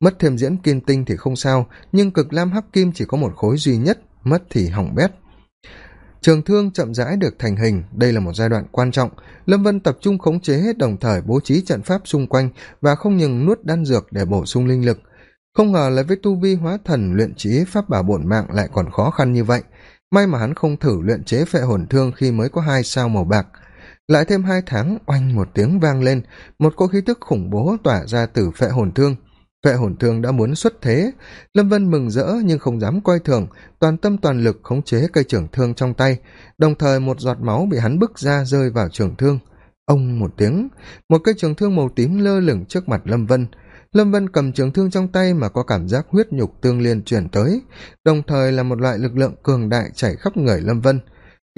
Mất thêm diễn kim tinh thì không sao, nhưng cực lam hắc kim chỉ có một khối duy nhất, mất thì hỏng bét. Trường thương chậm rãi được thành hình, đây là một giai đoạn quan trọng. Lâm vân tập trung khống chế hết đồng thời bố trí trận pháp xung quanh và không ngừng nuốt đan dược để bổ sung linh lực. Không ngờ là với tu vi hóa thần luyện trí pháp bảo bổn mạng lại còn khó khăn như vậy may mà hắn không thử luyện chế phệ hồn thương khi mới có hai sao màu bạc. Lại thêm hai tháng, oanh một tiếng vang lên, một cô khí tức khủng bố tỏa ra từ phệ hồn thương. Phệ hồn thương đã muốn xuất thế. Lâm vân mừng rỡ nhưng không dám coi thường, toàn tâm toàn lực khống chế cây trưởng thương trong tay. Đồng thời một giọt máu bị hắn bức ra rơi vào trường thương. Ông một tiếng, một cây trường thương màu tím lơ lửng trước mặt lâm vân lâm vân cầm trường thương trong tay mà có cảm giác huyết nhục tương liên chuyển tới, đồng thời là một loại lực lượng cường đại chảy khắp người lâm vân.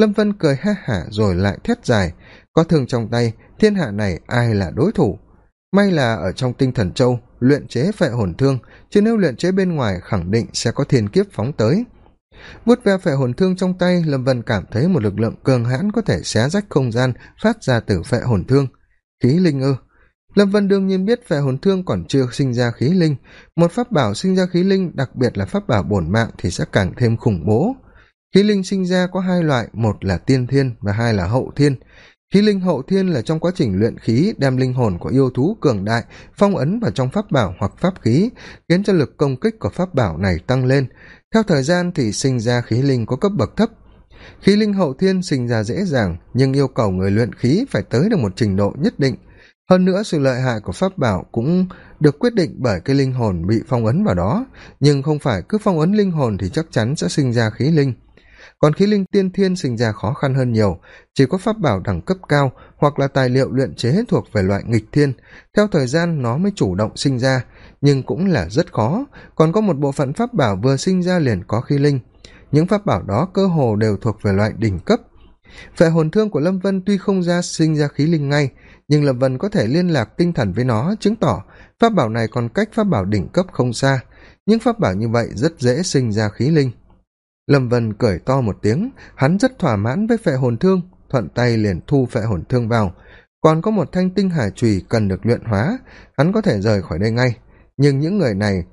Lâm vân cười ha hả rồi lại thét dài, có thương trong tay, thiên hạ này ai là đối thủ? May là ở trong tinh thần châu, luyện chế phệ hồn thương, chứ nếu luyện chế bên ngoài khẳng định sẽ có thiên kiếp phóng tới. Vuốt ve phệ hồn thương trong tay, lâm vân cảm thấy một lực lượng cường hãn có thể xé rách không gian, phát ra từ phệ hồn thương. Khí linh ư? Lâm vân đương nhiên biết phệ hồn thương còn chưa sinh ra khí linh. Một pháp bảo sinh ra khí linh, đặc biệt là pháp bảo bổn mạng, thì sẽ càng thêm khủng bố. Khí linh sinh ra có hai loại, một là tiên thiên và hai là hậu thiên. Khí linh hậu thiên là trong quá trình luyện khí, đem linh hồn của yêu thú cường đại, phong ấn vào trong pháp bảo hoặc pháp khí, khiến cho lực công kích của pháp bảo này tăng lên. Theo thời gian thì sinh ra khí linh có cấp bậc thấp. Khí linh hậu thiên sinh ra dễ dàng, nhưng yêu cầu người luyện khí phải tới được một trình độ nhất định hơn nữa, sự lợi hại của pháp bảo cũng được quyết định bởi cái linh hồn bị phong ấn vào đó. Nhưng không phải cứ phong ấn linh hồn thì chắc chắn sẽ sinh ra khí linh. Còn khí linh tiên thiên sinh ra khó khăn hơn nhiều. Chỉ có pháp bảo đẳng cấp cao hoặc là tài liệu luyện chế thuộc về loại nghịch thiên, theo thời gian nó mới chủ động sinh ra. Nhưng cũng là rất khó. Còn có một bộ phận pháp bảo vừa sinh ra liền có khí linh. Những pháp bảo đó cơ hồ đều thuộc về loại đỉnh cấp. Phệ hồn thương của lâm vân tuy không ra sinh ra khí linh ngay nhưng lâm vân có thể liên lạc tinh thần với nó, chứng tỏ pháp bảo này còn cách pháp bảo đỉnh cấp không xa. Những pháp bảo như vậy rất dễ sinh ra khí linh. Lâm vân cười to một tiếng, hắn rất thỏa mãn với phệ hồn thương, thuận tay liền thu phệ hồn thương vào. Còn có một thanh tinh hải trùy cần được luyện hóa, hắn có thể rời khỏi đây ngay. Nhưng những người này,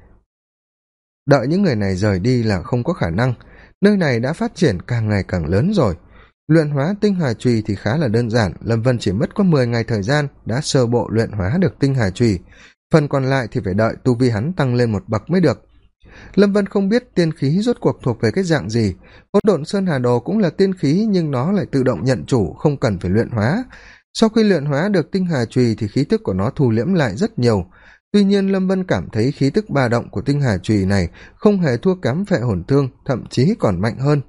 đợi những người này rời đi là không có khả năng. Nơi này đã phát triển càng ngày càng lớn rồi luyện hóa tinh hà trùy thì khá là đơn giản, lâm vân chỉ mất có mười ngày thời gian đã sơ bộ luyện hóa được tinh hà trùy. Phần còn lại thì phải đợi tu vi hắn tăng lên một bậc mới được. Lâm vân không biết tiên khí rốt cuộc thuộc về cái dạng gì. Hỗn độn sơn hà đồ cũng là tiên khí, nhưng nó lại tự động nhận chủ, không cần phải luyện hóa. Sau khi luyện hóa được tinh hà trùy thì khí tức của nó thu liễm lại rất nhiều. Tuy nhiên, lâm vân cảm thấy khí tức ba động của tinh hà trùy này không hề thua kém phệ hồn thương, thậm chí còn mạnh hơn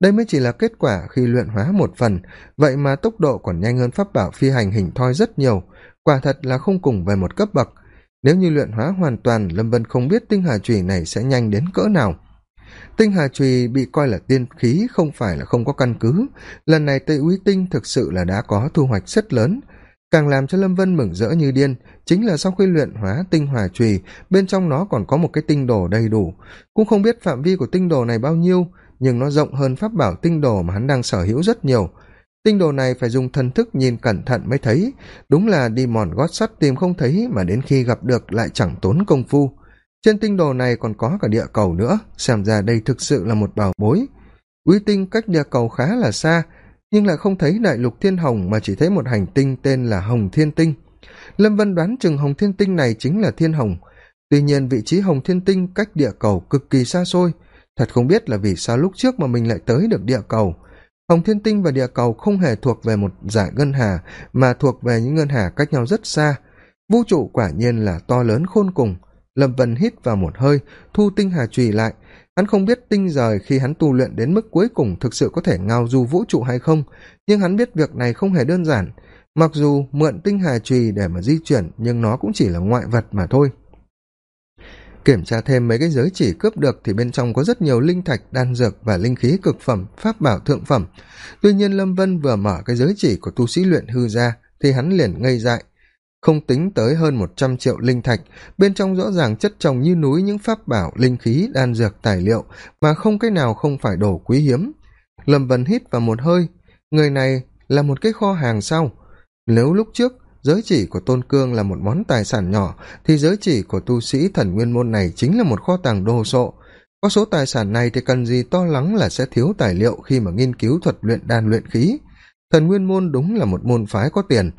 đây mới chỉ là kết quả khi luyện hóa một phần, vậy mà tốc độ còn nhanh hơn pháp bảo phi hành hình thoi rất nhiều, quả thật là không cùng về một cấp bậc. Nếu như luyện hóa hoàn toàn, lâm vân không biết tinh hà trùy này sẽ nhanh đến cỡ nào. Tinh hà trùy bị coi là tiên khí, không phải là không có căn cứ. Lần này tây úy tinh thực sự là đã có thu hoạch rất lớn. Càng làm cho lâm vân mừng rỡ như điên, chính là sau khi luyện hóa tinh hòa trùy bên trong nó còn có một cái tinh đồ đầy đủ. Cũng không biết phạm vi của tinh đồ này bao nhiêu nhưng nó rộng hơn pháp bảo tinh đồ mà hắn đang sở hữu rất nhiều. Tinh đồ này phải dùng thần thức nhìn cẩn thận mới thấy. Đúng là đi mòn gót sắt tìm không thấy mà đến khi gặp được lại chẳng tốn công phu. Trên tinh đồ này còn có cả địa cầu nữa. Xem ra đây thực sự là một bảo bối. Uy tinh cách địa cầu khá là xa, nhưng lại không thấy đại lục thiên hồng mà chỉ thấy một hành tinh tên là hồng thiên tinh. Lâm vân đoán chừng hồng thiên tinh này chính là thiên hồng. Tuy nhiên vị trí hồng thiên tinh cách địa cầu cực kỳ xa xôi thật không biết là vì sao lúc trước mà mình lại tới được địa cầu. Hồng thiên tinh và địa cầu không hề thuộc về một giải ngân hà, mà thuộc về những ngân hà cách nhau rất xa. Vũ trụ quả nhiên là to lớn khôn cùng. Lâm vân hít vào một hơi, thu tinh hà trùy lại. Hắn không biết tinh rời khi hắn tu luyện đến mức cuối cùng thực sự có thể ngao du vũ trụ hay không, nhưng hắn biết việc này không hề đơn giản. Mặc dù mượn tinh hà trùy để mà di chuyển, nhưng nó cũng chỉ là ngoại vật mà thôi kiểm tra thêm mấy cái giới chỉ cướp được thì bên trong có rất nhiều linh thạch, đan dược và linh khí cực phẩm, pháp bảo thượng phẩm. Tuy nhiên lâm vân vừa mở cái giới chỉ của tu sĩ luyện hư ra thì hắn liền ngây dại. Không tính tới hơn một trăm triệu linh thạch, bên trong rõ ràng chất trồng như núi những pháp bảo, linh khí, đan dược, tài liệu mà không cái nào không phải đồ quý hiếm. Lâm vân hít vào một hơi. Người này là một cái kho hàng sau. Nếu lúc trước giới chỉ của tôn cương là một món tài sản nhỏ, thì giới chỉ của tu sĩ thần nguyên môn này chính là một kho tàng đồ sộ. Có số tài sản này thì cần gì to lắng là sẽ thiếu tài liệu khi mà nghiên cứu thuật luyện đan luyện khí. Thần nguyên môn đúng là một môn phái có tiền.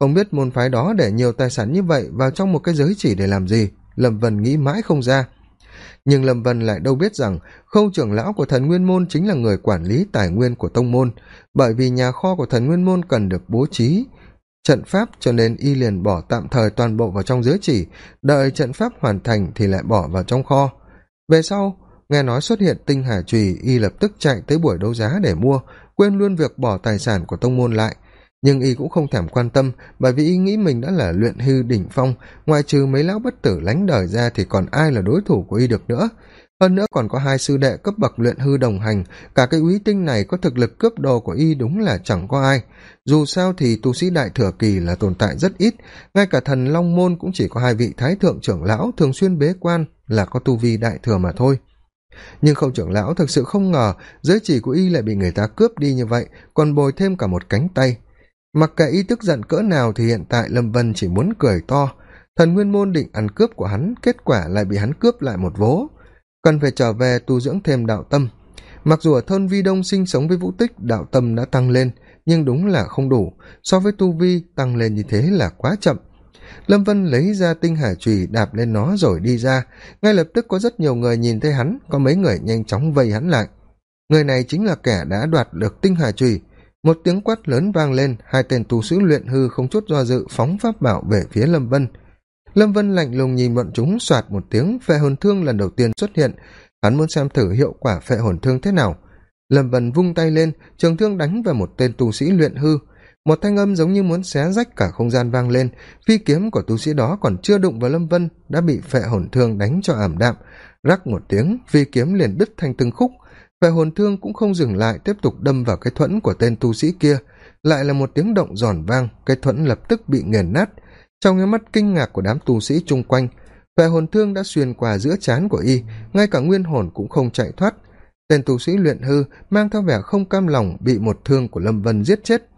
Không biết môn phái đó để nhiều tài sản như vậy vào trong một cái giới chỉ để làm gì? Lâm vân nghĩ mãi không ra. Nhưng lâm vân lại đâu biết rằng khâu trưởng lão của thần nguyên môn chính là người quản lý tài nguyên của tông môn. Bởi vì nhà kho của thần nguyên môn cần được bố trí trận pháp cho nên y liền bỏ tạm thời toàn bộ vào trong giới chỉ, đợi trận pháp hoàn thành thì lại bỏ vào trong kho. Về sau, nghe nói xuất hiện tinh hà trùy, y lập tức chạy tới buổi đấu giá để mua, quên luôn việc bỏ tài sản của tông môn lại. Nhưng y cũng không thèm quan tâm, bởi vì y nghĩ mình đã là luyện hư đỉnh phong, ngoài trừ mấy lão bất tử lánh đời ra thì còn ai là đối thủ của y được nữa hơn nữa còn có hai sư đệ cấp bậc luyện hư đồng hành. Cả cái úy tinh này có thực lực cướp đồ của y đúng là chẳng có ai. Dù sao thì tu sĩ đại thừa kỳ là tồn tại rất ít. Ngay cả thần long môn cũng chỉ có hai vị thái thượng trưởng lão thường xuyên bế quan là có tu vi đại thừa mà thôi. Nhưng không trưởng lão thực sự không ngờ giới chỉ của y lại bị người ta cướp đi như vậy, còn bồi thêm cả một cánh tay. Mặc kệ y tức giận cỡ nào thì hiện tại lâm vân chỉ muốn cười to. Thần nguyên môn định ăn cướp của hắn, kết quả lại bị hắn cướp lại một vố cần phải trở về tu dưỡng thêm đạo tâm. Mặc dù ở thôn vi đông sinh sống với vũ tích, đạo tâm đã tăng lên, nhưng đúng là không đủ. So với tu vi, tăng lên như thế là quá chậm. Lâm vân lấy ra tinh hải trùy đạp lên nó rồi đi ra. Ngay lập tức có rất nhiều người nhìn thấy hắn, có mấy người nhanh chóng vây hắn lại. Người này chính là kẻ đã đoạt được tinh hải trùy một tiếng quát lớn vang lên, hai tên tu sĩ luyện hư không chút do dự phóng pháp bảo về phía lâm vân lâm vân lạnh lùng nhìn bọn chúng soạt một tiếng, phệ hồn thương lần đầu tiên xuất hiện. Hắn muốn xem thử hiệu quả phệ hồn thương thế nào. Lâm vân vung tay lên, trường thương đánh vào một tên tu sĩ luyện hư. Một thanh âm giống như muốn xé rách cả không gian vang lên. Phi kiếm của tu sĩ đó còn chưa đụng vào lâm vân, đã bị phệ hồn thương đánh cho ảm đạm. Rắc một tiếng, phi kiếm liền đứt thành từng khúc. Phệ hồn thương cũng không dừng lại, tiếp tục đâm vào cái thuẫn của tên tu sĩ kia. Lại là một tiếng động giòn vang, cái thuẫn lập tức bị nghiền nát trong ánh mắt kinh ngạc của đám tu sĩ chung quanh phệ hồn thương đã xuyên qua giữa chán của y, ngay cả nguyên hồn cũng không chạy thoát. Tên tu sĩ luyện hư mang theo vẻ không cam lòng bị một thương của lâm vân giết chết.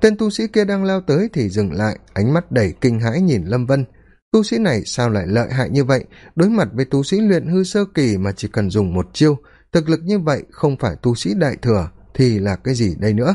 Tên tu sĩ kia đang lao tới thì dừng lại, ánh mắt đầy kinh hãi nhìn lâm vân. Tu sĩ này sao lại lợi hại như vậy? Đối mặt với tu sĩ luyện hư sơ kỳ mà chỉ cần dùng một chiêu, thực lực như vậy không phải tu sĩ đại thừa thì là cái gì đây nữa?